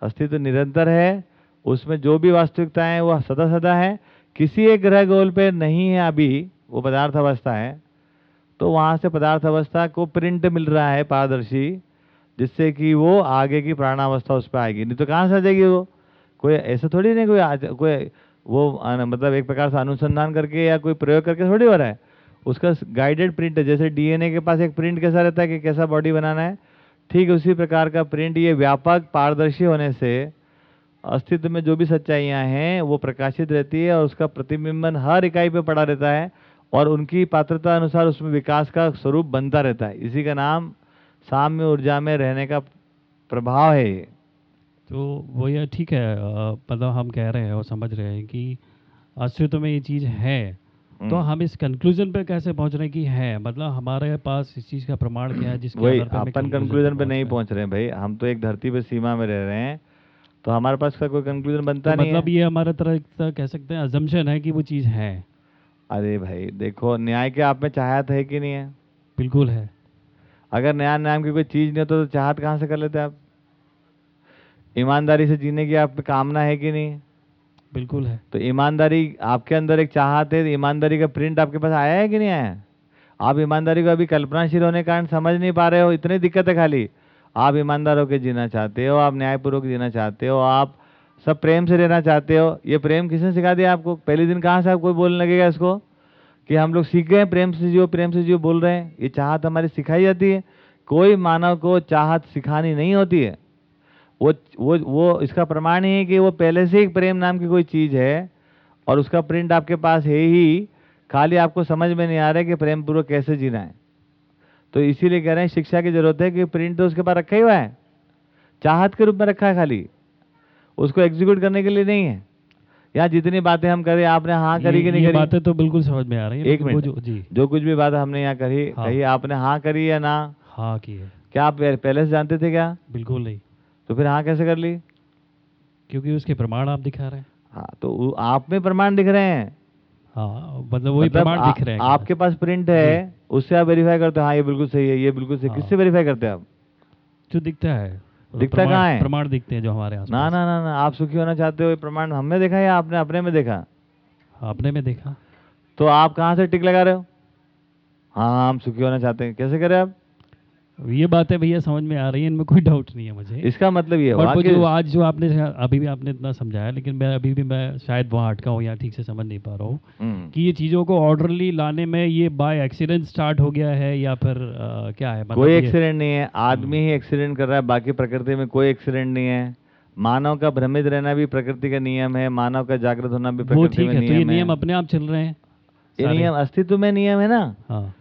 अस्तित्व निरंतर है। उसमें जो भी वास्तविकता है वह सदा सदा है। किसी एक ग्रह गोल पे नहीं है अभी वो पदार्थ अवस्था है। तो वहाँ से पदार्थ अवस्था को प्रिंट मिल रहा है पारदर्शी। जिससे कि वो आगे की प्राणावस्था उस पर आएगी। नहीं तो कहाँ से आ जाएगी वो? कोई ऐसा थोड़ी नहीं कोई आज, कोई वो मतलब एक प्रकार से अनुसंधान करके या कोई प्रयोग करके थोड़ी हो रहा है? उसका गाइडेड प्रिंट है। जैसे डीएनए के पास एक प्रिंट कैसा रहता है कि कैसा बॉडी बनाना है? ठीक उसी प्रकार का प्रिंट ये व्यापक पारदर्शी होने से अस्तित्व में जो भी सच्चाइयाँ हैं, वो प्रकाशित रहती है और उसका प्रतिबिंबन हर इकाई पे पड़ा रहता है और उनकी पात्रता अनुसार उसमें विकास का स्वरूप बनता रहता है। इसी का नाम साम्य ऊर्जा में रहने का प्रभाव है ये। तो वो ये ठीक है मतलब हम कह रहे हैं और समझ रहे हैं कि अस्तित्व में ये चीज़ है। तो हम्म। हम इस कंक्लूजन पे कैसे पहुँच रहे हैं कि है? मतलब हमारे पास इस चीज़ का प्रमाण क्या है जिसके वही अपन कंक्लूजन पे नहीं? पहुँच रहे हैं भाई। हम तो एक धरती पे सीमा में रह रहे हैं। तो हमारे पास का कोई कंक्लूजन बनता तो नहीं मतलब ये हमारे तरह कह सकते हैं अजम्पशन है कि वो चीज़ है। अरे भाई देखो न्याय के आप में चाहत है कि नहीं है? बिल्कुल है। अगर न्याय नाम की कोई चीज़ नहीं होता तो चाहत कहाँ से कर लेते आप? ईमानदारी से जीने की आप कामना है कि नहीं? बिल्कुल है। तो ईमानदारी आपके अंदर एक चाहत है ईमानदारी का प्रिंट आपके पास आया है कि नहीं आया? आप ईमानदारी को अभी कल्पनाशील होने के कारण समझ नहीं पा रहे हो इतनी दिक्कत है खाली। आप ईमानदार होकर जीना चाहते हो आप न्यायपूर्वक जीना चाहते हो आप सब प्रेम से रहना चाहते हो। ये प्रेम किसने सिखा दिया आपको? पहले दिन कहाँ से आप कोई बोलने लगेगा इसको? कि हम लोग सीख गए प्रेम से जियो, प्रेम से जियो बोल रहे हैं। ये चाहत हमारी सिखाई जाती है। कोई मानव को चाहत सिखानी नहीं होती है। वो वो वो, इसका प्रमाण ही है कि वो पहले से ही प्रेम नाम की कोई चीज़ है और उसका प्रिंट आपके पास है ही। खाली आपको समझ में नहीं आ रहा है कि प्रेम पूर्वक कैसे जीना है। तो इसीलिए कह रहे हैं, शिक्षा की ज़रूरत है कि प्रिंट तो उसके पास रखा ही हुआ है। चाहत के रूप में रखा है खाली। उसको एग्जीक्यूट करने के लिए नहीं है। यहाँ जितनी बातें हम करें आपने हाँ करी कि नहीं करी? बातें तो बिल्कुल समझ में आ रही है एक मिनट। जो जी। कुछ भी बात हमने यहाँ करी हाँ। कही आपने हाँ करी या ना? हाँ की है। क्या आप पह- पहले से जानते थे क्या? बिल्कुल नहीं। तो फिर हाँ कैसे कर ली? क्योंकि उसके प्रमाण आप दिखा रहे हैं। हाँ तो आप में प्रमाण दिख रहे हैं। हाँ मतलब वही मतलब प्रमाण दिख रहे हैं। आपके पास प्रिंट है उससे आप वेरीफाई करते हो। हाँ ये बिल्कुल सही है ये बिल्कुल सही हाँ। किससे वेरीफाई करते हैं आप? जो दिखता है। दिखता कहाँ है? प्रमाण दिखते हैं जो हमारे आसपास। ना ना ना ना आप सुखी होना चाहते हो प्रमाण हमने देखा या आपने अपने में देखा? आपने में देखा। तो आप कहाँ से टिक लगा रहे हाँ? हाँ, हम सुखी होना चाहते हैं। कैसे करें आप? ये बातें भैया समझ में आ रही है इनमें कोई डाउट नहीं है मुझे। इसका मतलब ये कि जो आज जो आपने अभी भी आपने इतना समझाया लेकिन मैं अभी भी मैं शायद वहाँ अटका हूँ या ठीक से समझ नहीं पा रहा हूँ हम्म, कि ये चीज़ों को ऑर्डरली लाने में ये बाय एक्सीडेंट स्टार्ट हो गया है या फिर अ, क्या है? मतलब कोई एक्सीडेंट नहीं है आदमी ही एक्सीडेंट कर रहा है बाकी प्रकृति में कोई एक्सीडेंट नहीं है। मानव का भ्रमित रहना भी प्रकृति का नियम है मानव का जागृत होना भी प्रकृति है तो नियम नियम अपने आप चल रहे हैं ये नियम अस्तित्व में नियम है ना। हाँ।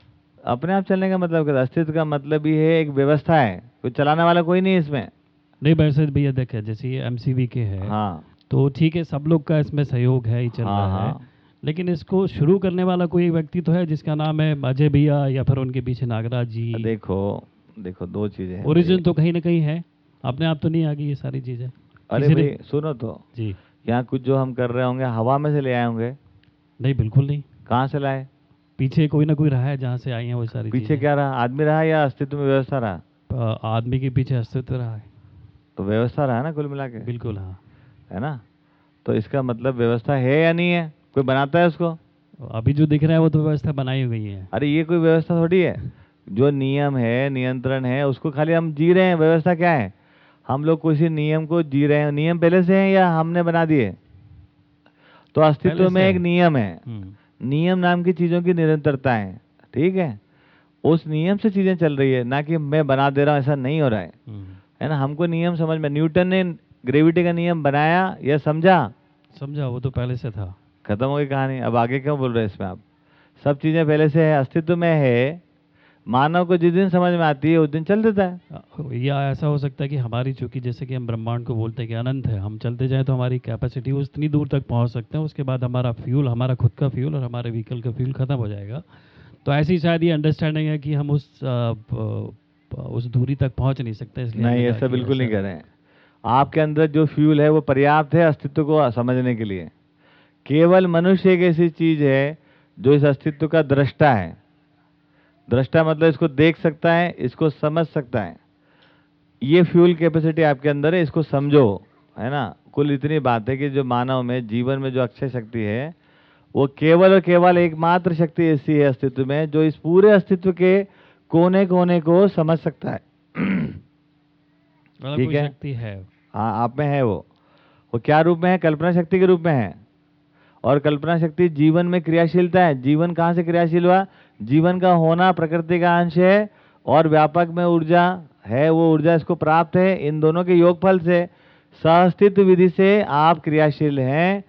अपने आप चलने का मतलब क्या अस्तित्व का मतलब ही है एक व्यवस्था है। कोई चलाने वाला कोई नहीं इसमें। नहीं वैसे भैया देखे जैसे ये एम के है हाँ। तो ठीक है सब लोग का इसमें सहयोग है ही चल हाँ, रहा है हाँ। लेकिन इसको शुरू करने वाला कोई व्यक्ति तो है जिसका नाम है अजय भैया या फिर उनके पीछे नागराज जी। देखो देखो दो चीज़ें ओरिजिन तो कहीं ना कहीं है। अपने आप तो नहीं आ गई ये सारी चीज़ें। अरे भाई सुनो तो। जी। यहाँ कुछ जो हम कर रहे होंगे हवा में से ले आए होंगे। नहीं बिल्कुल नहीं। कहाँ से लाए? पीछे कोई ना कोई रहा है जहाँ से आई हैं वो सारी पीछे क्या रहा? आदमी रहा या अस्तित्व में व्यवस्था रहा? आदमी के पीछे अस्तित्व रहा है। तो व्यवस्था रहा ना कुल मिला के? बिल्कुल हाँ। है ना? तो इसका मतलब व्यवस्था है या नहीं है? कोई बनाता है उसको? अभी जो दिख रहा है वो तो व्यवस्था बनाई हुई है। अरे ये कोई व्यवस्था थोड़ी है? जो नियम है नियंत्रण है उसको खाली हम जी रहे हैं व्यवस्था क्या है? हम लोग किसी नियम को जी रहे हैं। नियम पहले से हैं या हमने बना दिए? तो अस्तित्व में एक नियम है। हम्म। नियम नाम की चीज़ों की निरंतरता है ठीक है? उस नियम से चीज़ें चल रही है ना कि मैं बना दे रहा हूँ ऐसा नहीं हो रहा है। हम्म। है ना? हमको नियम समझ में न्यूटन ने ग्रेविटी का नियम बनाया या समझा? समझा वो तो पहले से था। खत्म हो गई कहानी अब आगे क्यों बोल रहे हैं इसमें आप? सब चीज़ें पहले से है अस्तित्व में है मानव को जिस दिन समझ में आती है उस दिन चल देता है। या ऐसा हो सकता है कि हमारी चूँकि जैसे कि हम ब्रह्मांड को बोलते हैं कि अनंत है हम चलते जाएँ तो हमारी कैपेसिटी उतनी दूर तक पहुँच सकते हैं उसके बाद हमारा फ्यूल हमारा खुद का फ्यूल और हमारे व्हीकल का फ्यूल खत्म हो जाएगा। तो ऐसी शायद ये अंडरस्टैंडिंग है कि हम उस उस दूरी तक पहुँच नहीं सकते इसलिए नहीं ऐसा बिल्कुल नहीं कर। रहे हैं आपके अंदर जो फ्यूल है वो पर्याप्त है अस्तित्व को समझने के लिए। केवल मनुष्य एक ऐसी चीज़ है जो इस अस्तित्व का दृष्टा है। दृष्टा मतलब इसको देख सकता है इसको समझ सकता है। ये फ्यूल कैपेसिटी आपके अंदर है इसको समझो है ना? कुल इतनी बात है कि जो मानव में जीवन में जो अक्षय शक्ति है वो केवल और केवल एकमात्र शक्ति ऐसी है अस्तित्व में जो इस पूरे अस्तित्व के कोने कोने को समझ सकता है। मतलब ठीक है? शक्ति है। हाँ आप में है वो। वो क्या रूप में है? कल्पना शक्ति के रूप में है। और कल्पना शक्ति जीवन में क्रियाशीलता है। जीवन कहाँ से क्रियाशील हुआ? जीवन का होना प्रकृति का अंश है और व्यापक में ऊर्जा है, वो ऊर्जा इसको प्राप्त है इन दोनों के योगफल से। सहअस्तित्व विधि से आप क्रियाशील हैं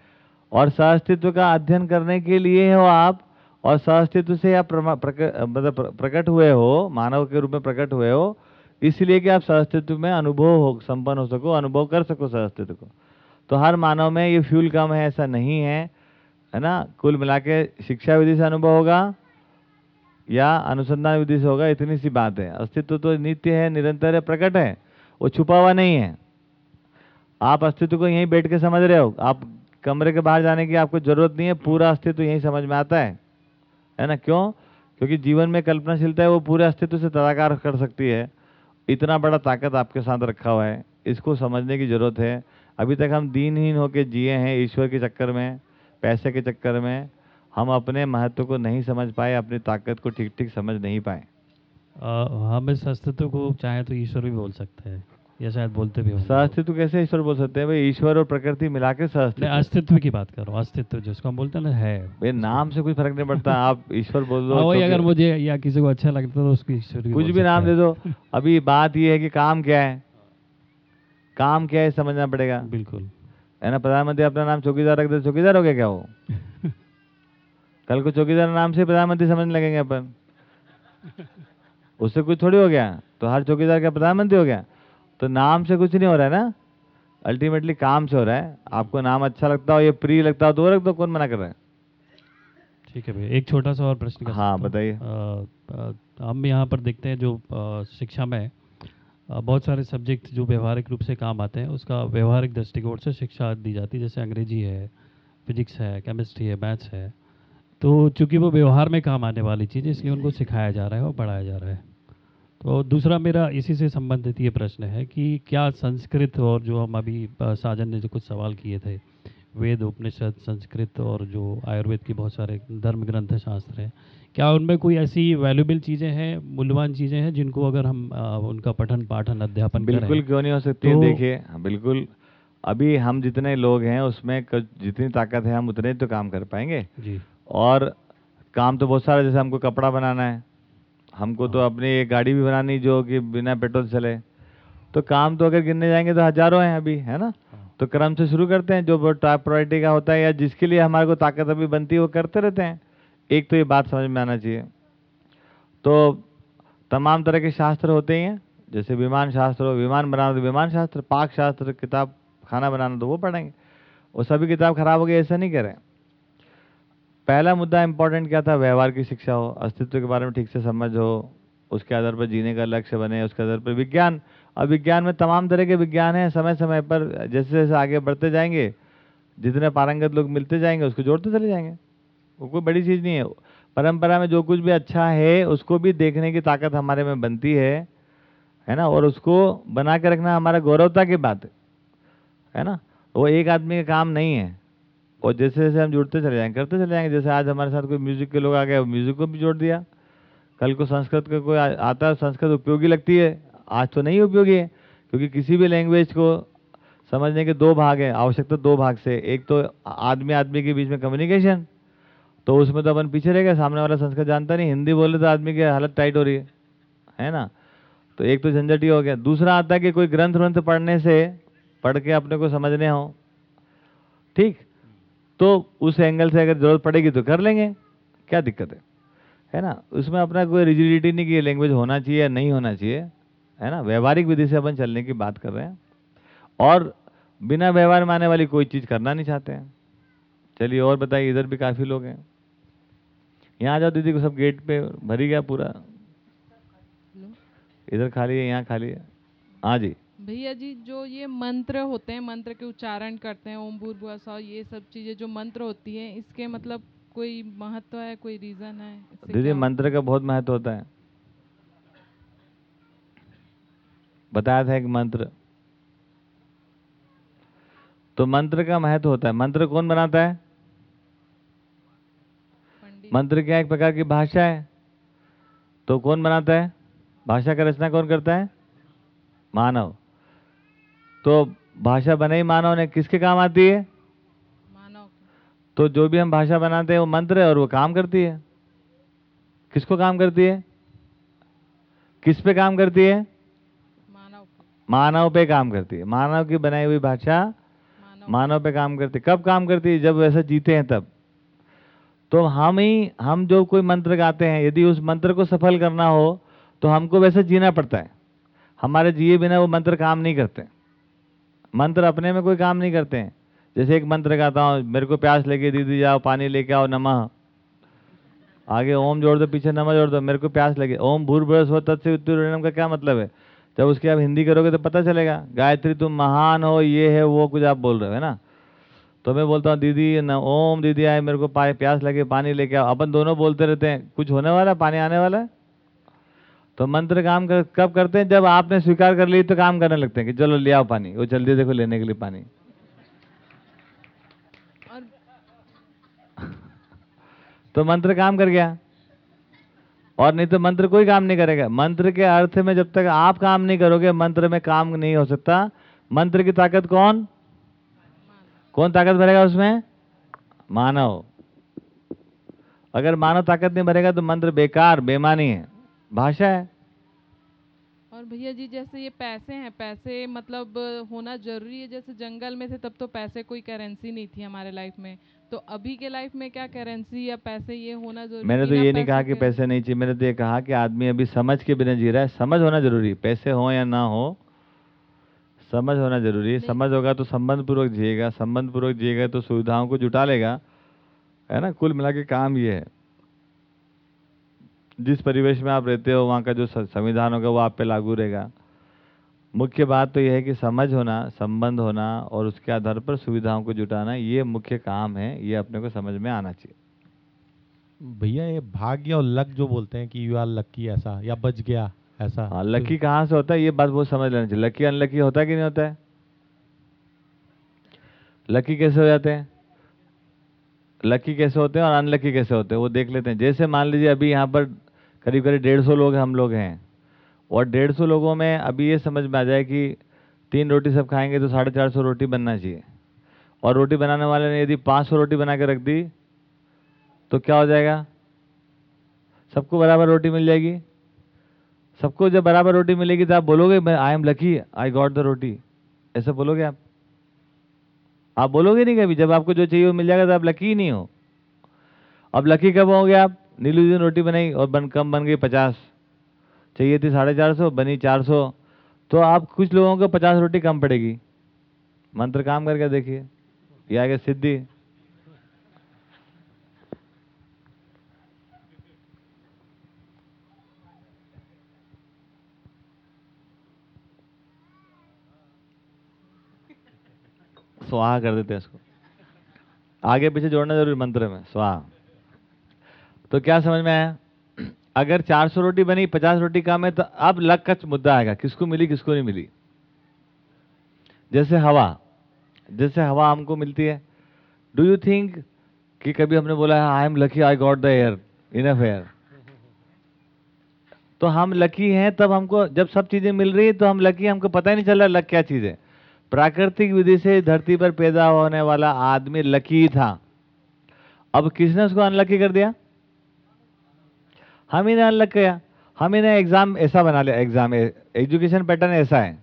और सहअस्तित्व का अध्ययन करने के लिए हो आप और सहअस्तित्व से आप मतलब प्रकट हुए हो, मानव के रूप में प्रकट हुए हो, इसलिए कि आप सहअस्तित्व में अनुभव हो, संपन्न हो सको, अनुभव कर सको सहअस्तित्व को। तो हर मानव में ये फ्यूल कम है, ऐसा नहीं है है ना? कुल मिला के शिक्षा विधि से अनुभव होगा या अनुसंधान विधि से होगा, इतनी सी बात है। अस्तित्व तो नित्य है, निरंतर है, प्रकट है। वो छुपा हुआ नहीं है। आप अस्तित्व को यहीं बैठ के समझ रहे हो। आप कमरे के बाहर जाने की आपको ज़रूरत नहीं है, पूरा अस्तित्व यहीं समझ में आता है। है ना? क्यों? क्योंकि जीवन में कल्पनाशीलता है, वो पूरे अस्तित्व से तदाकार कर सकती है। इतना बड़ा ताकत आपके साथ रखा हुआ है। इसको समझने की ज़रूरत है। अभी तक हम दीनहीन होकर जिए हैं ईश्वर के चक्कर में, पैसे के चक्कर में हम अपने महत्व को नहीं समझ पाए अपनी ताकत को ठीक ठीक समझ नहीं पाए। हम इस अस्तित्व को चाहे तो ईश्वर भी बोल सकते हैं या शायद बोलते भी सहअस्तित्व कैसे ईश्वर बोल सकते हैं? भाई ईश्वर और प्रकृति मिला के सहअस्तित्व अस्तित्व की बात कर हूँ अस्तित्व जिसको हम बोलते हैं ना है। भाई नाम से कोई फ़र्क नहीं पड़ता आप ईश्वर बोल दो हाँ, वही क्योंकि- अगर मुझे या किसी को अच्छा लगता है तो उसको ईश्वर कुछ भी नाम दे दो। अभी बात यह है कि काम क्या है? काम क्या है समझना पड़ेगा। बिल्कुल। है ना प्रधानमंत्री अपना नाम चौकीदार रख दे तो चौकीदार हो गया क्या वो? कल को चौकीदार नाम से प्रधानमंत्री समझने लगेंगे अपन। उससे कुछ थोड़ी हो गया। तो हर चौकीदार क्या प्रधानमंत्री हो गया। तो नाम से कुछ नहीं हो रहा है ना? अल्टीमेटली काम से हो रहा है। आपको नाम अच्छा लगता हो ये प्रिय लगता हो तो रख दो कौन मना कर रहा है? ठीक है भैया एक छोटा सा और प्रश्न हाँ, बताइए। हम यहाँ पर देखते हैं जो अ, शिक्षा में अ, बहुत सारे सब्जेक्ट जो व्यवहारिक रूप से काम आते हैं उसका व्यवहारिक दृष्टिकोण से शिक्षा दी जाती है। जैसे अंग्रेज़ी है फिजिक्स है केमिस्ट्री है मैथ्स है। तो चूँकि वो व्यवहार में काम आने वाली चीज़ है, इसलिए उनको सिखाया जा रहा है और पढ़ाया जा रहा है। तो दूसरा मेरा इसी से संबंधित ये प्रश्न है कि क्या संस्कृत और जो हम अभी साजन ने जो कुछ सवाल किए थे वेद उपनिषद संस्कृत और जो आयुर्वेद के बहुत सारे धर्म ग्रंथ शास्त्र हैं क्या उनमें कोई ऐसी वैल्यूबल चीज़ें हैं मूल्यवान चीज़ें हैं जिनको अगर हम अ, उनका पठन पाठन अध्यापन बिल्कुल क्यों नहीं हो सकती? तो- देखिए हाँ, बिल्कुल। अभी हम जितने लोग हैं उसमें जितनी ताकत है हम उतने तो काम कर पाएँगे। जी। और काम तो बहुत सारा जैसे हमको कपड़ा बनाना है हमको तो अपनी एक गाड़ी भी बनानी जो कि बिना पेट्रोल चले। तो काम तो अगर गिनने जाएँगे तो हज़ारों हैं अभी है ना? तो क्रम से शुरू करते हैं जो टॉप प्रायोरिटी का होता है या जिसके लिए हमारे को ताकत अभी बनती है वो करते रहते हैं। एक तो ये बात समझ में आना चाहिए। तो तमाम तरह के शास्त्र होते ही हैं जैसे विमान शास्त्र हो विमान बनाना तो विमान शास्त्र पाक शास्त्र किताब खाना बनाना तो वो पढ़ेंगे। वो सभी किताब खराब हो गई ऐसा नहीं करें पहला मुद्दा इंपॉर्टेंट क्या था? व्यवहार की शिक्षा हो, अस्तित्व के बारे में ठीक से समझ हो, उसके आधार पर जीने का लक्ष्य बने, उसके आधार पर विज्ञान। अब विज्ञान में तमाम तरह के विज्ञान हैं समय समय पर जैसे जैसे आगे बढ़ते जाएँगे, जितने पारंगत लोग मिलते जाएँगे, उसको जोड़ते चले जाएँगे। वो कोई बड़ी चीज़ नहीं है। परंपरा में जो कुछ भी अच्छा है, उसको भी देखने की ताकत हमारे में बनती है है ना? और उसको बना के रखना हमारा गौरवता की बात है है ना? वो एक आदमी का काम नहीं है। और जैसे जैसे हम जुड़ते चले जाएँगे, करते चले जाएँगे, जैसे आज हमारे साथ कोई म्यूज़िक के लोग आ गए म्यूज़िक को भी जोड़ दिया। कल को संस्कृत का कोई आता है, संस्कृत उपयोगी लगती है। आज तो नहीं उपयोगी है, क्योंकि किसी भी लैंग्वेज को समझने के दो भाग हैं, आवश्यकता दो भाग से। एक तो आदमी आदमी के बीच में कम्युनिकेशन तो उसमें तो अपन पीछे रह गए, सामने वाला संस्कृत जानता नहीं, हिंदी बोले तो आदमी की हालत टाइट हो रही है है ना? तो एक तो झंझट ही हो गया। दूसरा आता है कि कोई ग्रंथ व्रंथ पढ़ने से, पढ़ के अपने को समझने हो, ठीक? तो उस एंगल से अगर ज़रूरत पड़ेगी तो कर लेंगे। क्या दिक्कत है? है ना? उसमें अपना कोई रिजिडिटी नहीं कि लैंग्वेज होना चाहिए या नहीं होना चाहिए। है ना? व्यवहारिक विधि से अपन चलने की बात कर रहे हैं। और बिना व्यवहार में आने वाली कोई चीज़ करना नहीं चाहते हैं। चलिए और बताइए, इधर भी काफ़ी लोग हैं। यहाँ आ जाओ दीदी को सब गेट पे भरी गया पूरा। इधर खाली है, यहाँ खाली है। हाँ जी। भैया जी जो ये मंत्र होते हैं मंत्र के उच्चारण करते हैं ओम भूर्भुवः सौ ये सब चीज़ें जो मंत्र होती हैं इसके मतलब कोई महत्व है कोई रीजन है इससे दीदी क्या? मंत्र का बहुत महत्व होता है। बताया था एक मंत्र। तो मंत्र का महत्व होता है। मंत्र कौन बनाता है? मंत्र क्या एक प्रकार की भाषा है? तो कौन बनाता है? भाषा का रचना कौन करता है? मानव। तो भाषा बने ही मानव ने। किसके काम आती है? मानव तो जो भी हम भाषा बनाते हैं वो मंत्र है और वो काम करती है। किसको काम करती है? किस पे काम करती है? मानव मानव पे काम करती है। मानव की बनाई हुई भाषा मानव पे काम करती है। कब काम करती है? जब वैसे जीते हैं तब। तो हम ही हम जो कोई मंत्र गाते हैं यदि उस मंत्र को सफल करना हो तो हमको वैसे जीना पड़ता है। हमारे जिए बिना वो मंत्र काम नहीं करते। मंत्र अपने में कोई काम नहीं करते हैं। जैसे एक मंत्र गाता हूँ, मेरे को प्यास लगी दीदी जाओ, पानी लेके आओ, नमः। आगे ओम जोड़ दो, पीछे नमः जोड़ दो, मेरे को प्यास लगे। ओम भूर्भुवः स्व तत्से उत्तरम का क्या मतलब है? जब उसकी आप हिंदी करोगे तो पता चलेगा। गायत्री, तुम महान हो, ये है, वो कुछ आप बोल रहे हो, है ना? तो मैं बोलता हूँ, दीदी, न, ओम, दीदी आए, मेरे को प्यास लगे, पानी लेके आओ। अपन दोनों बोलते रहते हैं, कुछ होने वाला है? पानी आने वाला है? तो मंत्र काम कर, कब करते हैं? जब आपने स्वीकार कर ली तो काम करने लगते हैं कि चलो ले आओ पानी वो जल्दी देखो लेने के लिए पानी। तो मंत्र काम कर गया। और नहीं तो मंत्र कोई काम नहीं करेगा। मंत्र के अर्थ में जब तक आप काम नहीं करोगे मंत्र में काम नहीं हो सकता। मंत्र की ताकत कौन? कौन ताकत भरेगा उसमें? मानव। अगर मानव ताकत नहीं भरेगा तो मंत्र बेकार बेमानी है। भाषा है। और भैया जी जैसे ये पैसे हैं पैसे मतलब होना ज़रूरी है जैसे जंगल में थे तब तो पैसे कोई करेंसी नहीं थी हमारे लाइफ में। तो अभी के लाइफ में क्या करेंसी या पैसे ये होना ज़रूरी मैंने तो ये नहीं कहा कि पैसे नहीं चाहिए मैंने तो ये कहा कि आदमी अभी समझ के बिना जी रहा है। समझ होना ज़रूरी पैसे हो या ना हो समझ होना ज़रूरी है। समझ होगा तो संबंध पूर्वक जिएगा संबंध पूर्वक जिएगा तो सुविधाओं को जुटा लेगा। है ना? कुल मिला के काम ये है। जिस परिवेश में आप रहते हो वहाँ का जो संविधान होगा वो आप पे लागू रहेगा। मुख्य बात तो यह है कि समझ होना संबंध होना और उसके आधार पर सुविधाओं को जुटाना ये मुख्य काम है ये अपने को समझ में आना चाहिए। भैया ये भाग्य और लक जो बोलते हैं कि यू आर लकी ऐसा या बच गया ऐसा हाँ लकी कहाँ से होता है ये बात बहुत समझ लेना चाहिए। लकी अनलकी होता है कि नहीं होता है? लकी कैसे हो जाते हैं? लकी कैसे होते हैं और अनलकी कैसे होते हैं? वो देख लेते हैं। जैसे मान लीजिए अभी यहाँ पर करीब करीब डेढ़ सौ लोग हम लोग हैं। और डेढ़ सौ लोगों में अभी ये समझ में आ जाए कि तीन रोटी सब खाएँगे तो साढ़े चार सौ रोटी बनना चाहिए। और रोटी बनाने वाले ने यदि पाँच सौ रोटी बना के रख दी तो क्या हो जाएगा? सबको बराबर रोटी मिल जाएगी। सबको जब बराबर रोटी मिलेगी तो आप बोलोगे, मैं I am lucky I got the roti ऐसा बोलोगे आप? आप बोलोगे नहीं कभी? जब आपको जो चाहिए वो मिल जाएगा तो आप लकी नहीं हो। अब लकी कब होंगे आप? नीलू जी ने रोटी बनाई और बन, कम बन गई पचास। चाहिए थी साढ़े चार सौ, बनी चार सौ। तो आप कुछ लोगों को पचास रोटी कम पड़ेगी। मंत्र काम करके देखिए। ये आगे सिद्धि। स्वाहा कर देते हैं इसको। आगे पीछे जोड़ना ज़रूरी मंत्र में, स्वाहा। तो क्या समझ में आया? अगर 400 रोटी बनी 50 रोटी कम है तो अब लक का मुद्दा आएगा, किसको मिली, किसको नहीं मिली। जैसे हवा जैसे हवा हमको मिलती है। डू यू थिंक कि कभी हमने बोला, है I am lucky I got the air enough air तो हम लकी हैं, तब हमको, जब सब चीज़ें मिल रही है तो हम लकी हमको पता ही नहीं चल रहा लक क्या चीज़ है। प्राकृतिक विधि से धरती पर पैदा होने वाला आदमी लकी था। अब किसने उसको अनलकी कर दिया? हम ही अनलक किया हम ही ने एग्ज़ाम ऐसा बना लिया एग्ज़ाम एजुकेशन पैटर्न ऐसा है।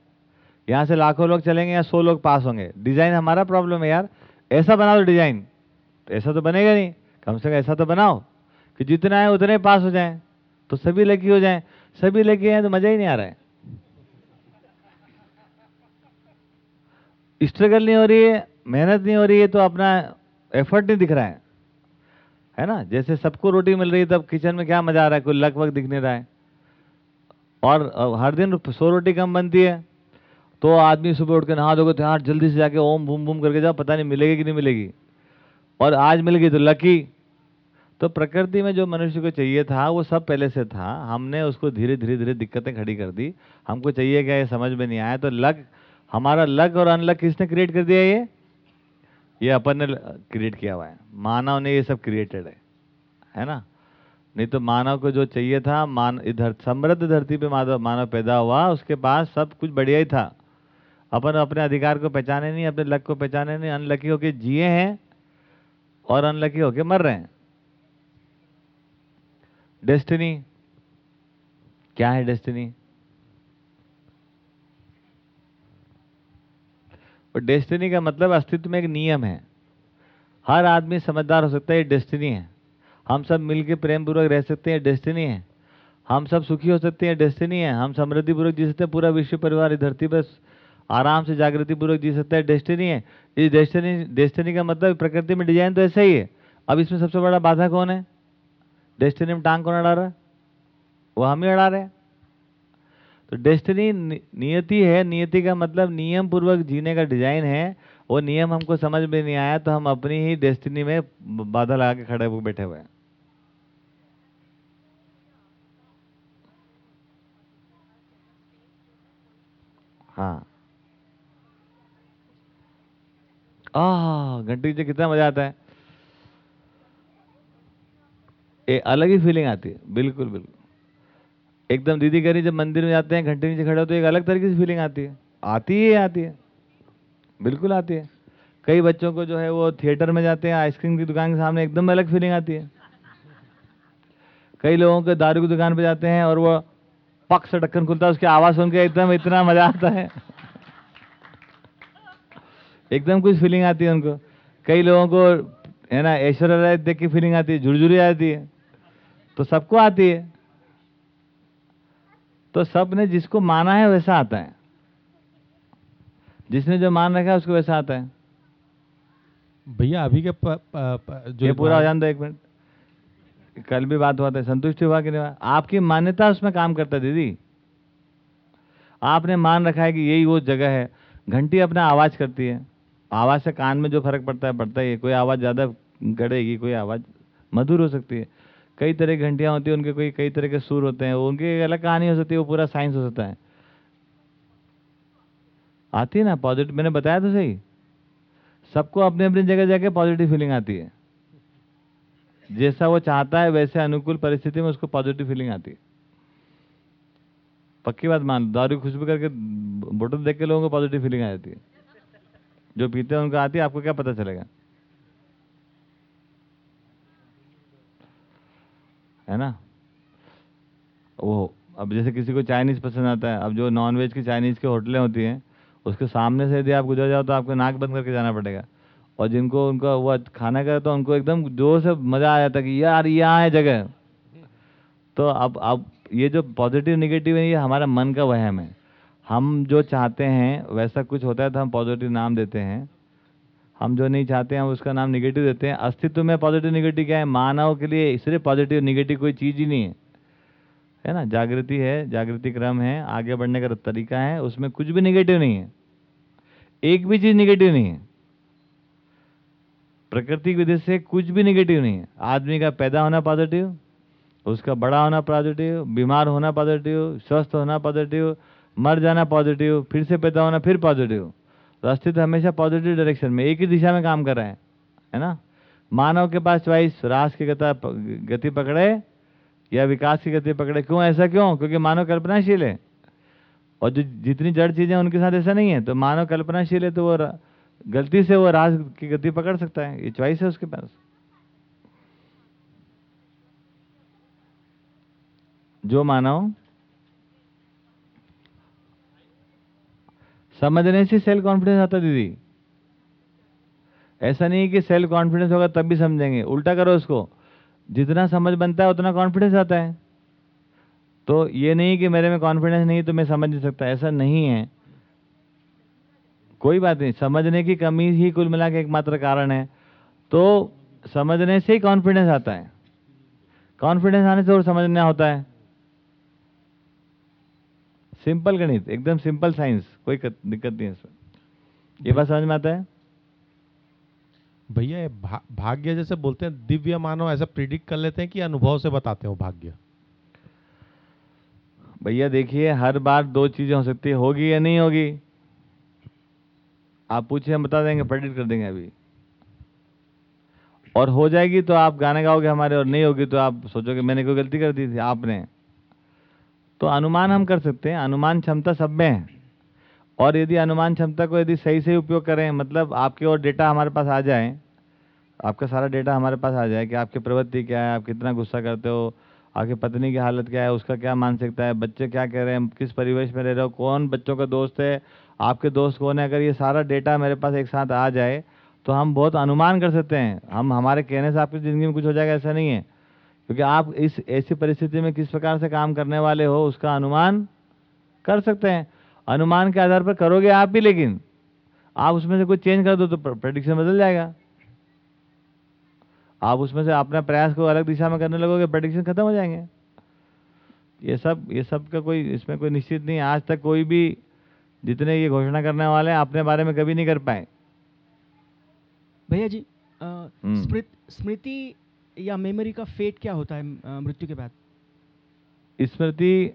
यहाँ से लाखों लोग चलेंगे या सौ लोग पास होंगे। डिज़ाइन हमारा प्रॉब्लम है यार। ऐसा बना दो डिज़ाइन तो ऐसा तो बनेगा नहीं। कम से कम ऐसा तो बनाओ कि जितना है उतने पास हो जाएँ तो सभी लकी हो जाएँ। सभी लकी हैं तो मज़ा ही नहीं आ रहा है। स्ट्रगल नहीं हो रही है, मेहनत नहीं हो रही है तो अपना एफर्ट नहीं दिख रहा है। है ना? जैसे सबको रोटी मिल रही है, तब किचन में क्या मज़ा आ रहा है? कोई लक वक दिख नहीं रहा है। और हर दिन सौ रोटी कम बनती है। तो आदमी सुबह उठ के नहा दोगे तो यार जल्दी से जाके ओम बूम बूम करके जाओ, पता नहीं मिलेगी कि नहीं मिलेगी। और आज मिल गई तो लकी। तो प्रकृति में जो मनुष्य को चाहिए था, वो सब पहले से था। हमने उसको धीरे धीरे धीरे दिक्कतें खड़ी कर दी। हमको चाहिए क्या, ये समझ में नहीं आया। तो लक, हमारा लक और अनलक किसने क्रिएट कर दिया ये? ये अपन ने क्रिएट किया हुआ है। मानव ने ये सब क्रिएटेड है। है ना? नहीं तो मानव को जो चाहिए था, मान, इधर समृद्ध धरती पे मानव मानव पैदा हुआ, उसके पास सब कुछ बढ़िया ही था। अपन अपने अधिकार को पहचाने नहीं, अपने लक को पहचाने नहीं, अनलकी होके जिए हैं और अनलकी होके मर रहे हैं। डेस्टिनी क्या है डेस्टिनी और डेस्टिनी का मतलब अस्तित्व में एक नियम है। हर आदमी समझदार हो सकता है, ये डेस्टिनी है। हम सब मिलके प्रेम पूर्वक रह सकते हैं डेस्टिनी है। हम सब सुखी हो सकते हैं डेस्टिनी है। हम समृद्धि पूर्वक जी सकते हैं, पूरा विश्व परिवार धरती पर आराम से जागृति पूर्वक जी सकता है डेस्टिनी है। इस डेस्टिनी डेस्टिनी का मतलब प्रकृति में डिज़ाइन तो ऐसा ही है। अब इसमें सबसे बड़ा बाधा कौन है? डेस्टिनी में टांग कौन अड़ा रहा है? वो हम ही अड़ा रहे हैं। तो डेस्टिनी नियति है। नियति का मतलब नियम पूर्वक जीने का डिज़ाइन है। वो नियम हमको समझ में नहीं आया तो हम अपनी ही डेस्टिनी में बाधा लगा के खड़े होकर बैठे हुए हैं। हाँ। आह, घंटी से कितना मज़ा आता है। ए अलग ही फीलिंग आती है। बिल्कुल बिल्कुल। एकदम दीदी कह रही, जब मंदिर में जाते हैं, घंटे नीचे खड़े हो तो एक अलग तरीके से फीलिंग आती है। आती ही आती है। बिल्कुल आती है। कई बच्चों को जो है, वो थिएटर में जाते हैं आइसक्रीम की दुकान के सामने एकदम अलग फीलिंग आती है। कई लोगों के दारू की दुकान पर जाते हैं और वो पक से ढक्कन खुलता है, उसकी आवाज़ सुन के एकदम इतना मज़ा आता है। एकदम कुछ फीलिंग आती है उनको। कई लोगों को, है ना, ऐश्वर्या राय देख के फीलिंग आती है, झुरझुरी आती है। तो सबको आती है। तो सबने जिसको माना है वैसा आता है। जिसने जो मान रखा है उसको वैसा आता है। भैया अभी के प, प, प, जो ये पूरा हो जान दो एक मिनट। कल भी बात हुआ था संतुष्टि हुआ कि नहीं हुआ? आपकी मान्यता उसमें काम करता है दीदी। आपने मान रखा है कि यही वो जगह है। घंटी अपना आवाज़ करती है। आवाज़ से कान में जो फ़र्क पड़ता है पड़ता ही है। कोई आवाज़ ज़्यादा गड़ेगी कोई आवाज़ मधुर हो सकती है। कई तरह की घंटियाँ होती है, उनके कोई कई तरह के सुर होते हैं उनकी अलग कहानी हो सकती है, वो पूरा साइंस हो सकता है। आती है ना पॉजिटिव मैंने बताया तो सही। सबको अपनी अपनी जगह जाके पॉजिटिव फीलिंग आती है। जैसा वो चाहता है, वैसे अनुकूल परिस्थिति में उसको पॉजिटिव फीलिंग आती है। पक्की बात मान, दारू खुशबू करके बोतल देख के लोगों को पॉजिटिव फीलिंग आ जाती है। जो पीते हैं, उनको आती है, आपको क्या पता चलेगा? है ना? वो, अब जैसे किसी को चाइनीज़ पसंद आता है, अब जो नॉन वेज की चाइनीज़ की होटलें होती हैं, उसके सामने से यदि आप गुजर जाओ तो आपको नाक बंद करके जाना पड़ेगा। और जिनको उनका वो खाना का तो उनको एकदम ज़ोर से मज़ा आ जाता है कि यार यहाँ है जगह। तो अब अब ये जो पॉजिटिव निगेटिव है, ये हमारा मन का वहम है। हम जो चाहते हैं, वैसा कुछ होता है तो हम पॉजिटिव नाम देते हैं। हम जो नहीं चाहते हैं उसका नाम निगेटिव देते हैं। अस्तित्व में पॉजिटिव निगेटिव क्या है? मानव के लिए सिर्फ़ पॉजिटिव निगेटिव कोई चीज़ ही नहीं है। है ना? जागृति है, जागृति क्रम है, आगे बढ़ने का तरीका है, उसमें कुछ भी निगेटिव नहीं है। एक भी चीज़ निगेटिव नहीं है। प्रकृति की वजह से कुछ भी निगेटिव नहीं है। आदमी का पैदा होना पॉजिटिव उसका बड़ा होना पॉजिटिव बीमार होना पॉजिटिव स्वस्थ होना पॉजिटिव मर जाना पॉजिटिव फिर से पैदा होना फिर पॉजिटिव अस्तित्व हमेशा पॉजिटिव डायरेक्शन में, एक ही दिशा में काम कर रहे हैं, है ना? मानव के पास च्वाइस रास की गता, गति पकड़े या विकास की गति पकड़े। क्यों ऐसा क्यों? क्योंकि मानव कल्पनाशील है। और जो जितनी जड़ चीज़ें उनके साथ ऐसा नहीं है। तो मानव कल्पनाशील है तो वो गलती से वो रास की गति पकड़ सकता है। ये च्वाइस है उसके पास। जो मानव समझने से सेल्फ कॉन्फिडेंस आता दीदी। ऐसा नहीं कि सेल्फ कॉन्फिडेंस होगा तब भी समझेंगे। उल्टा करो उसको। जितना समझ बनता है, उतना कॉन्फिडेंस आता है। तो ये नहीं कि मेरे में कॉन्फिडेंस नहीं तो मैं समझ नहीं सकता। ऐसा नहीं है। कोई बात नहीं। समझने की कमी ही कुल मिला के एकमात्र कारण है। तो समझने से ही कॉन्फिडेंस आता है। कॉन्फिडेंस आने से और समझना होता है। सिंपल गणित एकदम सिंपल साइंस कोई दिक्कत नहीं है इसमें। ये बात समझ में आता है? भैया भा, भाग्य जैसे बोलते हैं दिव्य मानव ऐसा प्रिडिक्ट कर लेते हैं कि अनुभव से बताते हो भाग्य। भैया देखिए हर बार दो चीज़ें हो सकती है होगी या नहीं होगी। आप पूछिए हम बता देंगे प्रेडिक्ट कर देंगे अभी। और हो जाएगी तो आप गाने गाओगे हमारे और नहीं होगी तो आप सोचोगे मैंने कोई गलती कर दी थी आपने। तो अनुमान हम कर सकते हैं अनुमान क्षमता सब में है। और यदि अनुमान क्षमता को यदि सही से उपयोग करें मतलब आपके और डेटा हमारे पास आ जाए आपका सारा डेटा हमारे पास आ जाए कि आपकी प्रवृत्ति क्या है आप कितना गुस्सा करते हो आपकी पत्नी की हालत क्या है उसका क्या मानसिकता है बच्चे क्या कह रहे हैं किस परिवेश में रह रहे हो कौन बच्चों का दोस्त है आपके दोस्त कौन है अगर ये सारा डेटा मेरे पास एक साथ आ जाए तो हम बहुत अनुमान कर सकते हैं। हम हमारे कहने से आपकी ज़िंदगी में कुछ हो जाएगा ऐसा नहीं है। क्योंकि आप इस ऐसी परिस्थिति में किस प्रकार से काम करने वाले हो उसका अनुमान कर सकते हैं अनुमान के आधार पर करोगे आप भी लेकिन आप उसमें से कुछ चेंज कर दो तो प्रडिक्शन बदल जाएगा आप उसमें से अपना प्रयास को अलग दिशा में करने लगोगे प्रडिक्शन खत्म हो जाएँगे ये सब ये सब का कोई इसमें कोई निश्चित नहीं। आज तक कोई भी जितने ये घोषणा करने वाले हैं अपने बारे में कभी नहीं कर पाए भैया जी हम्म। स्मृति या मेमोरी का फेट क्या होता है मृत्यु के बाद? स्मृति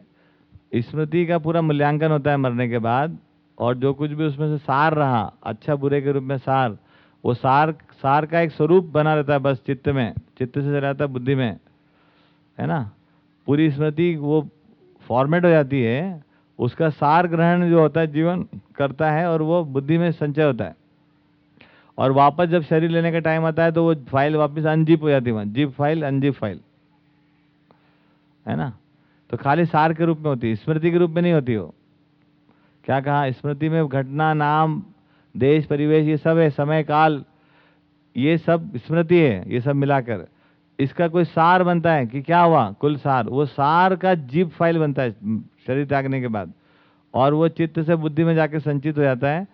स्मृति का पूरा मूल्यांकन होता है मरने के बाद, और जो कुछ भी उसमें से सार रहा अच्छा बुरे के रूप में सार, वो सार सार का एक स्वरूप बना रहता है बस चित्त में, चित्त से चला जाता है बुद्धि में, है ना? पूरी स्मृति वो फॉर्मेट हो जाती है, उसका सार ग्रहण जो होता है जीवन करता है और वो बुद्धि में संचय होता है। और वापस जब शरीर लेने का टाइम आता है तो वो फ़ाइल वापस अनजिप हो जाती है वहाँ। जिप फ़ाइल अनजिप फ़ाइल है ना? तो खाली सार के रूप में होती है, स्मृति के रूप में नहीं होती वो। क्या कहा? स्मृति में घटना, नाम, देश, परिवेश, ये सब है, समय, काल, ये सब स्मृति है, ये सब मिलाकर। इसका कोई सार बनता है कि क्या हुआ? कुल सार। वो सार का जीप फ़ाइल बनता है, शरीर त्यागने के बाद। और वो चित्त से बुद्धि में जाके संचित हो जाता है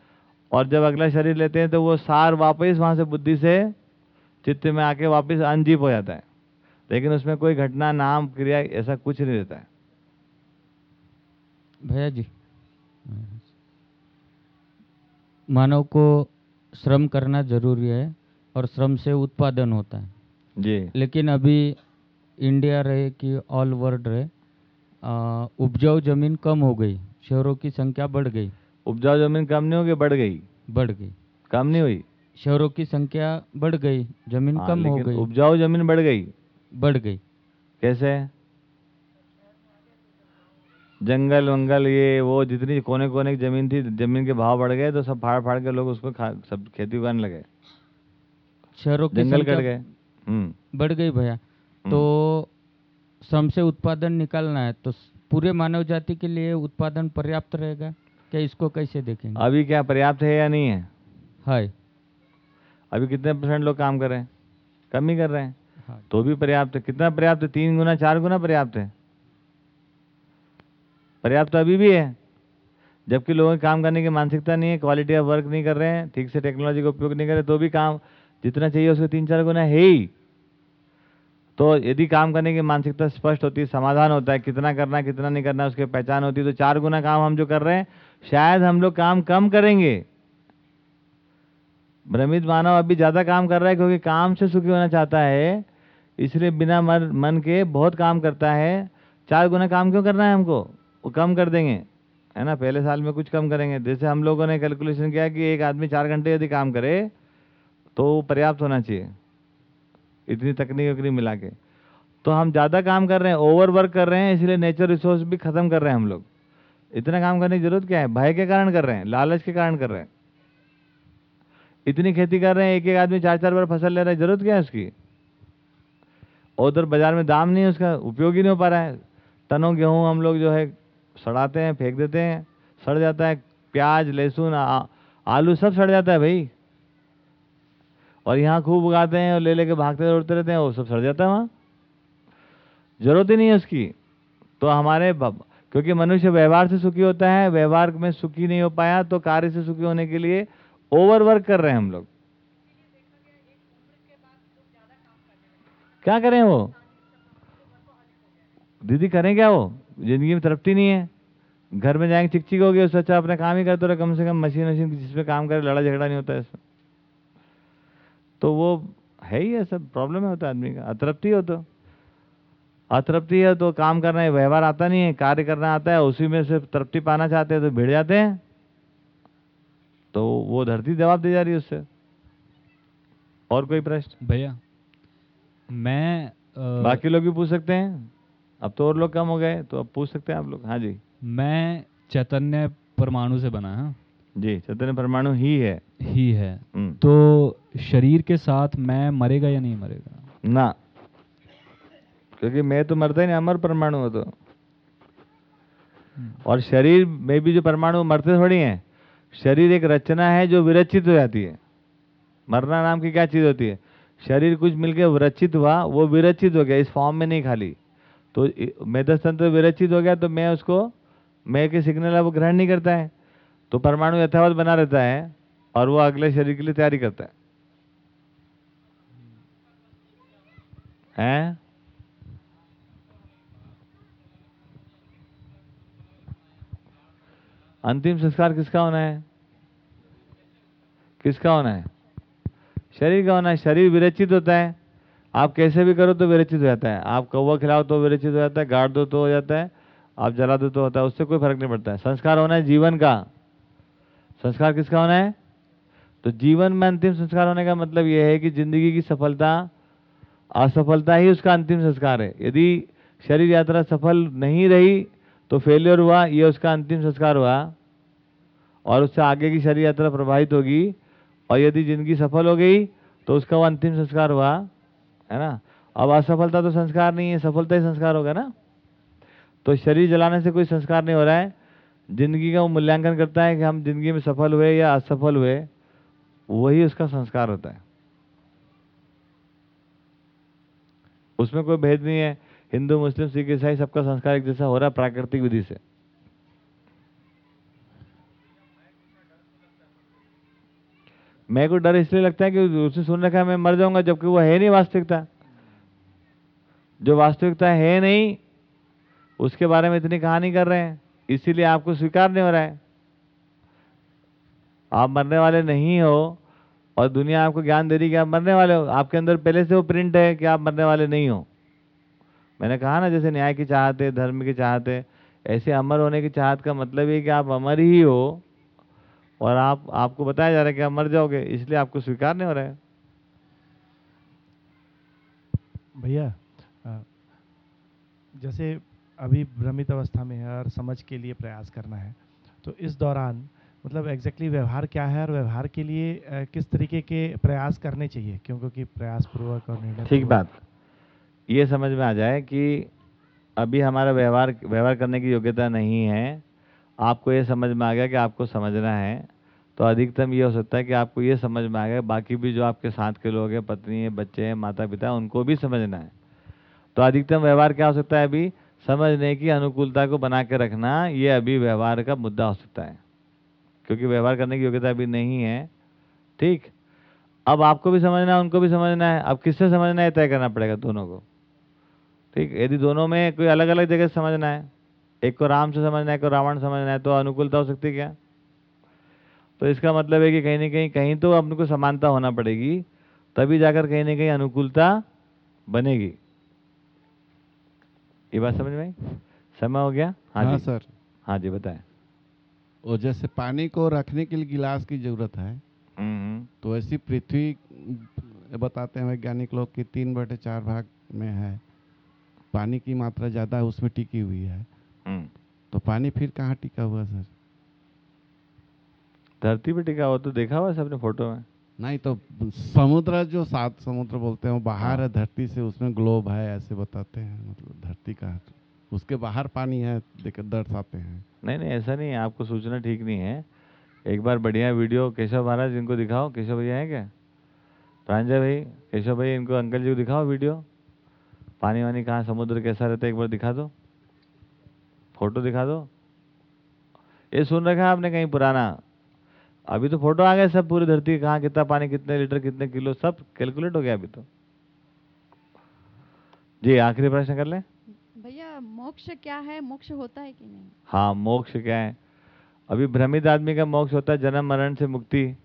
और जब अगला शरीर लेते हैं तो वो सार वापस वहाँ से बुद्धि से चित्त में आके वापस अनजीप हो जाता है। लेकिन उसमें कोई घटना नाम क्रिया ऐसा कुछ नहीं रहता है। भैया जी। मानव को श्रम करना ज़रूरी है और श्रम से उत्पादन होता है। जी। लेकिन अभी इंडिया रहे कि ऑल वर्ल्ड रहे उपजाऊ ज़मीन कम हो गई शहरों की संख्या बढ़ गई। उपजाऊ ज़मीन कम नहीं होगी बढ़ गई। बढ़ गई। कम नहीं हुई। शहरों की संख्या बढ़ गई ज़मीन हाँ, कम हो गई। उपजाऊ ज़मीन बढ़ गई। बढ़ गई। कैसे? जंगल वंगल ये वो जितनी कोने कोने की ज़मीन थी ज़मीन के भाव बढ़ गए तो सब फाड़ फाड़ के लोग उसको सब खेती उगाने लगे। शहरों की जंगल संख्या कट गए। हम्म। बढ़ गई भैया। तो श्रम से उत्पादन निकालना है तो पूरे मानव जाति के लिए उत्पादन पर्याप्त रहेगा? क्या इसको कैसे देखेंगे? अभी क्या पर्याप्त है या नहीं है? है अभी कितने परसेंट लोग काम कर रहे हैं? कम ही कर रहे हैं। हाँ। तो भी पर्याप्त है। कितना पर्याप्त है? तीन गुना चार गुना पर्याप्त है। पर्याप्त तो अभी भी है। जबकि लोगों की काम करने की मानसिकता नहीं है क्वालिटी ऑफ़ वर्क नहीं कर रहे हैं ठीक से टेक्नोलॉजी का उपयोग नहीं कर रहे तो भी काम जितना चाहिए उसके तीन चार गुना है ही। तो यदि काम करने की मानसिकता स्पष्ट होती है समाधान होता है कितना करना कितना नहीं करना उसकी पहचान होती है तो चार गुना काम हम जो कर रहे हैं शायद हम लोग काम कम करेंगे। भ्रमित मानव अभी ज़्यादा काम कर रहा है क्योंकि काम से सुखी होना चाहता है, इसलिए बिना मन मन के बहुत काम करता है। चार गुना काम क्यों करना है हमको? वो कम कर देंगे, है ना? पहले साल में कुछ कम करेंगे। जैसे हम लोगों ने कैलकुलेशन किया कि एक आदमी चार घंटे यदि काम करे तो पर्याप्त होना चाहिए, इतनी तकनीक वकनीक मिला के। तो हम ज़्यादा काम कर रहे हैं ओवर वर्क कर रहे हैं, इसलिए नेचर रिसोर्स भी ख़त्म कर रहे हैं हम लोग। इतना काम करने की ज़रूरत क्या है? भय के कारण कर रहे हैं, लालच के कारण कर रहे हैं। इतनी खेती कर रहे हैं एक एक आदमी चार चार बार फ़सल ले रहा है, ज़रूरत क्या है उसकी? उधर बाज़ार में दाम नहीं है उसका, उपयोग ही नहीं हो पा रहा है। टनों गेहूँ हम लोग जो है, सड़ाते हैं, फेंक देते हैं, सड़ जाता है, प्याज, लहसुन आलू सब सड़ जाता है भाई। और यहाँ खूब उगाते हैं और ले लेके भागते दौड़ते रहते हैं, वो सब सड़ जाता है वहाँ। ज़रूरत ही नहीं है उसकी। तो हमारे क्योंकि मनुष्य व्यवहार से सुखी होता है, व्यवहार में सुखी नहीं हो पाया तो कार्य से सुखी होने के लिए ओवर वर्क कर रहे हैं हम लोग। क्या करें वो? दीदी करें क्या वो? ज़िंदगी में तरप्ती नहीं है। घर में जाएँगे चिक चिक हो गई, उससे अच्छा अपना काम ही करते रहे कम से कम मशीन वशीन जिसमें काम करे लड़ा झगड़ा नहीं होता है इसमें। तो वो है ही है सब प्रॉब्लम है होता आदमी का। अतृप्ति हो तो। अतृप्ति है तो काम करना है व्यवहार आता नहीं है कार्य करना आता है उसी में से तृप्ति पाना चाहते हैं तो भिड़ जाते हैं। तो वो धरती जवाब दे जा रही है उससे। और कोई प्रश्न? भैया मैं अ, बाकी लोग भी पूछ सकते हैं। अब तो और लोग कम हो गए तो अब पूछ सकते हैं आप लोग। हाँ जी। मैं चैतन्य परमाणु से बना है। जी चैतन्य परमाणु ही है। ही है। हम्म। तो शरीर के साथ मैं मरेगा या नहीं मरेगा? ना। क्योंकि मैं तो मरता ही नहीं, अमर परमाणु हो तो। और शरीर में भी जो परमाणु मरते थोड़ी हैं, शरीर एक रचना है जो विरचित हो जाती है। मरना नाम की क्या चीज़ होती है? शरीर कुछ मिलके विरचित हुआ, वो विरचित हो गया, इस फॉर्म में नहीं खाली। तो मेधस्तंत्र विरचित हो गया तो मैं उसको, मैं के सिग्नल वो ग्रहण नहीं करता है। तो परमाणु यथावत बना रहता है और वो अगले शरीर के लिए तैयारी करता है। हैं? अंतिम संस्कार किसका होना है? किसका होना है? शरीर का होना है। शरीर विरचित होता है। आप कैसे भी करो तो विरचित हो जाता है। आप कौवा खिलाओ तो विरचित हो जाता है। गाड़ दो तो हो जाता है। आप जला दो तो होता है। उससे कोई फ़र्क नहीं पड़ता है। संस्कार होना है जीवन का। संस्कार किसका होना है? तो जीवन में अंतिम संस्कार होने का मतलब यह है कि ज़िंदगी की सफलता, असफलता ही उसका अंतिम संस्कार है। यदि शरीर यात्रा सफल नहीं रही तो फेलियर हुआ, ये उसका अंतिम संस्कार हुआ, और उससे आगे की शरीर यात्रा प्रभावित होगी, और यदि ज़िंदगी सफल हो गई तो उसका वो अंतिम संस्कार हुआ, है ना? अब असफलता तो संस्कार नहीं है, सफलता ही संस्कार होगा ना? तो शरीर जलाने से कोई संस्कार नहीं हो रहा है। ज़िंदगी का वो मूल्यांकन करता है कि हम ज़िंदगी में सफल हुए या असफल हुए, वही उसका संस्कार होता है। उसमें कोई भेद नहीं है। हिंदू, मुस्लिम, सिख, ईसाई सबका संस्कार एक जैसा हो रहा है प्राकृतिक विधि से। मैं को डर इसलिए लगता है कि उसने सुन रखा है, मैं मर जाऊँगा जबकि वो है नहीं वास्तविकता। जो वास्तविकता है नहीं, उसके बारे में इतनी कहानी कर रहे हैं, इसीलिए आपको स्वीकार नहीं हो रहा है। आप मरने वाले नहीं हो और दुनिया आपको ज्ञान दे रही कि आप मरने वाले हो। आपके अंदर पहले से वो प्रिंट है कि आप मरने वाले नहीं हो। मैंने कहा ना जैसे न्याय की चाहत है धर्म की चाहत है ऐसे अमर होने की चाहत का मतलब ये कि आप अमर ही हो और आप आपको बताया जा रहा है कि आप मर जाओगे इसलिए आपको स्वीकार नहीं हो रहा है। भैया जैसे अभी भ्रमित अवस्था में है और समझ के लिए प्रयास करना है तो इस दौरान मतलब एग्जैक्टली exactly व्यवहार क्या है और व्यवहार के लिए किस तरीके के प्रयास करने चाहिए? क्यों क्योंकि प्रयास पूर्वक और निर्णय ठीक बात। ये समझ में आ जाए कि अभी हमारा व्यवहार व्यवहार करने की योग्यता नहीं है। आपको ये समझ में आ गया कि आपको समझना है। तो अधिकतम ये हो सकता है कि आपको ये समझ में आ गया, बाकी भी जो आपके साथ के लोग हैं, पत्नी है, बच्चे हैं माता पिता हैं, उनको भी समझना है। तो अधिकतम व्यवहार क्या हो सकता है अभी? समझने की अनुकूलता को बना के रखना, ये अभी व्यवहार का मुद्दा हो सकता है। क्योंकि व्यवहार करने की योग्यता अभी नहीं है। ठीक? अब आपको भी समझना है, उनको भी समझना है। अब किससे समझना है तय करना पड़ेगा दोनों को। ठीक यदि दोनों में कोई अलग अलग जगह समझना है एक को राम से समझना है एक को रावण समझना है तो अनुकूलता हो सकती है क्या? तो इसका मतलब है कि कहीं ना कहीं कहीं तो अपने को समानता होना पड़ेगी तभी जाकर कहीं ना कहीं अनुकूलता बनेगी। ये बात समझ में समय हो गया? हाँ, जी। सर। हाँ जी बताएँ। और जैसे पानी को रखने के लिए गिलास की ज़रूरत है हम्म। तो ऐसी पृथ्वी बताते हैं वैज्ञानिक लोग कि तीन बटे चार भाग में है। पानी की मात्रा ज़्यादा है उसमें टिकी हुई है। हम्म। तो पानी फिर कहाँ टिका हुआ सर? धरती पे टिका हुआ तो देखा हुआ सबने फ़ोटो में? नहीं तो समुद्र जो सात समुद्र बोलते हैं वो बाहर है धरती से उसमें ग्लोब है ऐसे बताते हैं मतलब धरती का। उसके बाहर पानी है देख दर्शाते हैं। नहीं नहीं ऐसा नहीं है आपको सूचना ठीक नहीं है। एक बार बढ़िया वीडियो केशव महाराज इनको दिखाओ। केशव भैया है क्या? प्रांजय भाई केशव भाई इनको अंकल जी को दिखाओ वीडियो। पानी वानी कहाँ समुद्र कैसा रहता है एक बार दिखा दो। फ़ोटो दिखा दो। ये सुन रखा है आपने कहीं पुराना। अभी तो फ़ोटो आ गए सब पूरी धरती कहाँ कितना पानी कितने लीटर कितने किलो सब कैलकुलेट हो गया अभी तो। जी आखिरी प्रश्न कर लें। भैया मोक्ष क्या है? मोक्ष होता है कि नहीं? हाँ मोक्ष क्या है? अभी भ्रमित आदमी का मोक्ष होता है जन्म मरण से मुक्ति।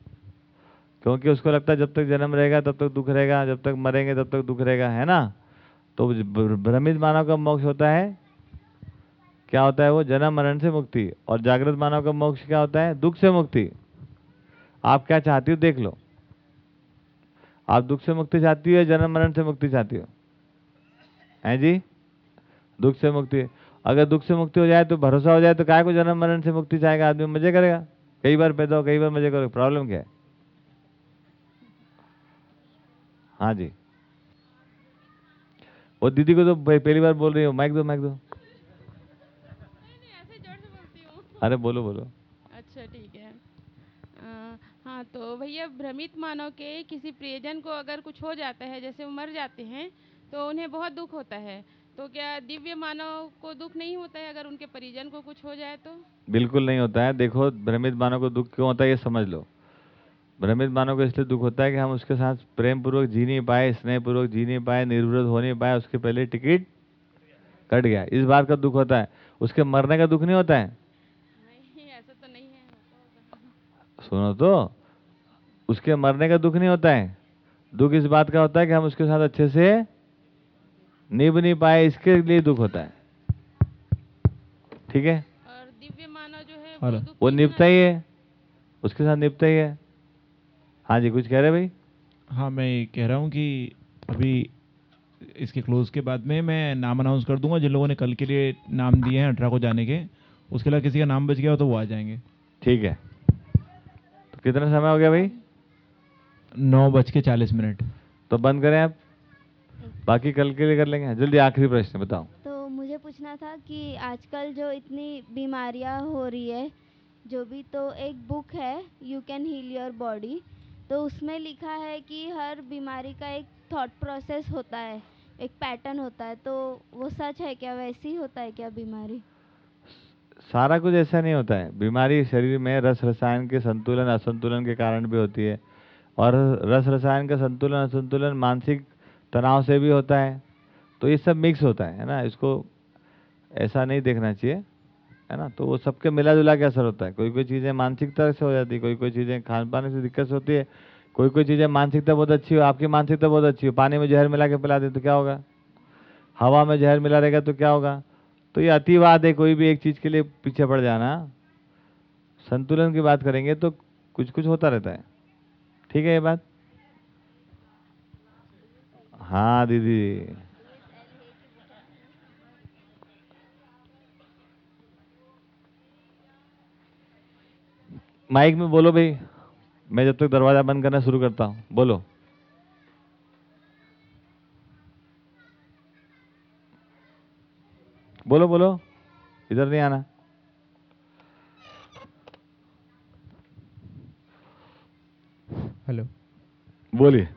क्योंकि उसको लगता है जब तक जन्म रहेगा तब तक दुख रहेगा जब तक मरेंगे तब तक दुख रहेगा है ना? तो भ्रमित मानव का मोक्ष होता है। क्या होता है वो? जन्म, मरण से मुक्ति। और जागृत मानव का मोक्ष क्या होता है? दुख से मुक्ति। आप क्या चाहती हो देख लो। आप दुख से मुक्ति चाहती हो या जन्म, मरण से मुक्ति चाहती हो? हैं जी? दुख से मुक्ति। अगर दुख से मुक्ति हो जाए तो भरोसा हो जाए तो काय को जन्म, मरण से मुक्ति चाहेगा? आदमी मज़े करेगा। कई बार पैदा हो, कई बार मज़े करो प्रॉब्लम क्या है? हाँ जी। वो दीदी को तो पहली बार बोल रही हो माइक दो माइक दो। अरे बोलो बोलो। अच्छा ठीक है। अ, हाँ तो भैया भ्रमित मानव के किसी प्रियजन को अगर कुछ हो जाता है जैसे वो मर जाते हैं तो उन्हें बहुत दुख होता है। तो क्या दिव्य मानव को दुख नहीं होता है अगर उनके परिजन को कुछ हो जाए तो? बिल्कुल नहीं होता है। देखो भ्रमित मानव को दुख क्यों होता है ये समझ लो। भ्रमित मानव को इसलिए दुख होता है कि हम उसके साथ प्रेम पूर्वक जी नहीं पाए स्नेह पूर्वक जी नहीं पाए निर्विरोध हो नहीं पाए उसके पहले टिकट कट गया। इस बात का दुख होता है। उसके मरने का दुख नहीं होता है? नहीं ऐसा तो नहीं है। सुनो तो उसके मरने का दुख नहीं होता है? दुख इस बात का होता है कि हम उसके साथ अच्छे से निभ नहीं पाए इसके लिए दुख होता है। ठीक है? और दिव्य मानव जो है और वो निपटा ही है। उसके साथ निपटा ही है। हाँ जी कुछ कह रहे भाई? हाँ मैं ये कह रहा हूँ कि अभी इसके क्लोज के बाद में मैं नाम अनाउंस कर दूँगा जिन लोगों ने कल के लिए नाम दिए हैं अठारह को जाने के उसके अलावा किसी का नाम बच गया हो तो वो आ जाएँगे। ठीक है। तो कितना समय हो गया भाई? नौ बज के चालीस मिनट। तो बंद करें आप। बाकी कल के लिए कर लेंगे। जल्दी आखिरी प्रश्न बताओ। तो मुझे पूछना था कि आजकल जो इतनी बीमारियाँ हो रही है जो भी तो एक बुक है you can heal your body तो उसमें लिखा है कि हर बीमारी का एक थॉट प्रोसेस होता है, एक पैटर्न होता है। तो वो सच है क्या? वैसे ही होता है क्या बीमारी? सारा कुछ ऐसा नहीं होता है। बीमारी शरीर में रस रसायन के संतुलन, असंतुलन के कारण भी होती है। और रस रसायन का संतुलन, असंतुलन मानसिक तनाव से भी होता है। तो ये सब मिक्स होता है ना? इसको ऐसा नहीं देखना चाहिए। है ना? तो वो सबके मिला जुला के असर होता है। कोई कोई चीज़ें मानसिकता से हो जाती है कोई कोई चीज़ें खान पान से दिक्कत होती है कोई कोई चीज़ें मानसिकता बहुत अच्छी हो, आपकी मानसिकता बहुत अच्छी हो, पानी में जहर मिला के पिला दे तो क्या होगा? हवा में जहर मिला रहेगा तो क्या होगा? तो ये अतिवाद है, कोई भी एक चीज़ के लिए पीछे पड़ जाना। संतुलन की बात करेंगे तो कुछ कुछ होता रहता है। ठीक है ये बात? हाँ दीदी। माइक में बोलो भाई। मैं जब तक दरवाज़ा बंद करना शुरू करता हूँ। बोलो। बोलो बोलो। इधर नहीं आना। हेलो। बोलिए।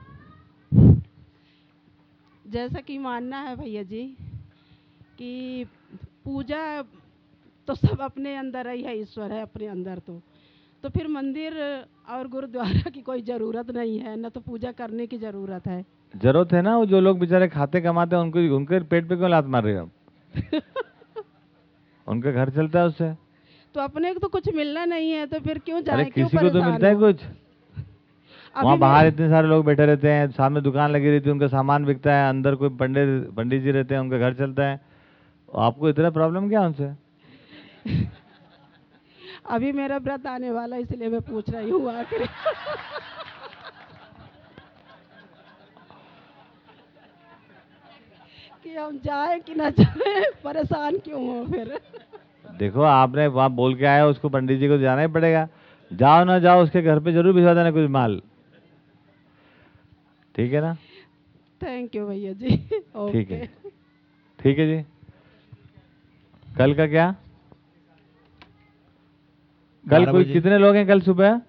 जैसा कि मानना है भैया जी कि पूजा तो सब अपने अंदर ही है ईश्वर है अपने अंदर तो। तो फिर मंदिर और गुरुद्वारा की कोई ज़रूरत नहीं है न तो पूजा करने की ज़रूरत है। ज़रूरत है ना वो जो लोग बेचारे खाते कमाते हैं उनको उनके पेट पे क्यों लात मार रहे हो उनका घर चलता है उससे। तो अपने को तो कुछ मिलना नहीं है तो फिर क्यों अरे जाए क्यों किसी को तो मिलता है कुछ। वहाँ बाहर इतने सारे लोग बैठे रहते हैं सामने दुकान लगी रहती है उनका सामान बिकता है अंदर कोई पंडित पंडित जी रहते हैं उनका घर चलता है। आपको इतना प्रॉब्लम क्या उनसे? अभी मेरा व्रत आने वाला है, इसलिए मैं पूछ रही हूँ आखिर। कि हम जाए कि ना जाए? परेशान क्यों हो फिर? देखो आपने वहाँ बोल के आया उसको पंडित जी को जाना ही पड़ेगा। जाओ ना जाओ उसके घर पे ज़रूर भिजवा देना कुछ माल। ठीक है ना? थैंक यू भैया जी। ठीक है। ठीक है जी। कल का क्या? कल कोई कितने लोग हैं कल सुबह?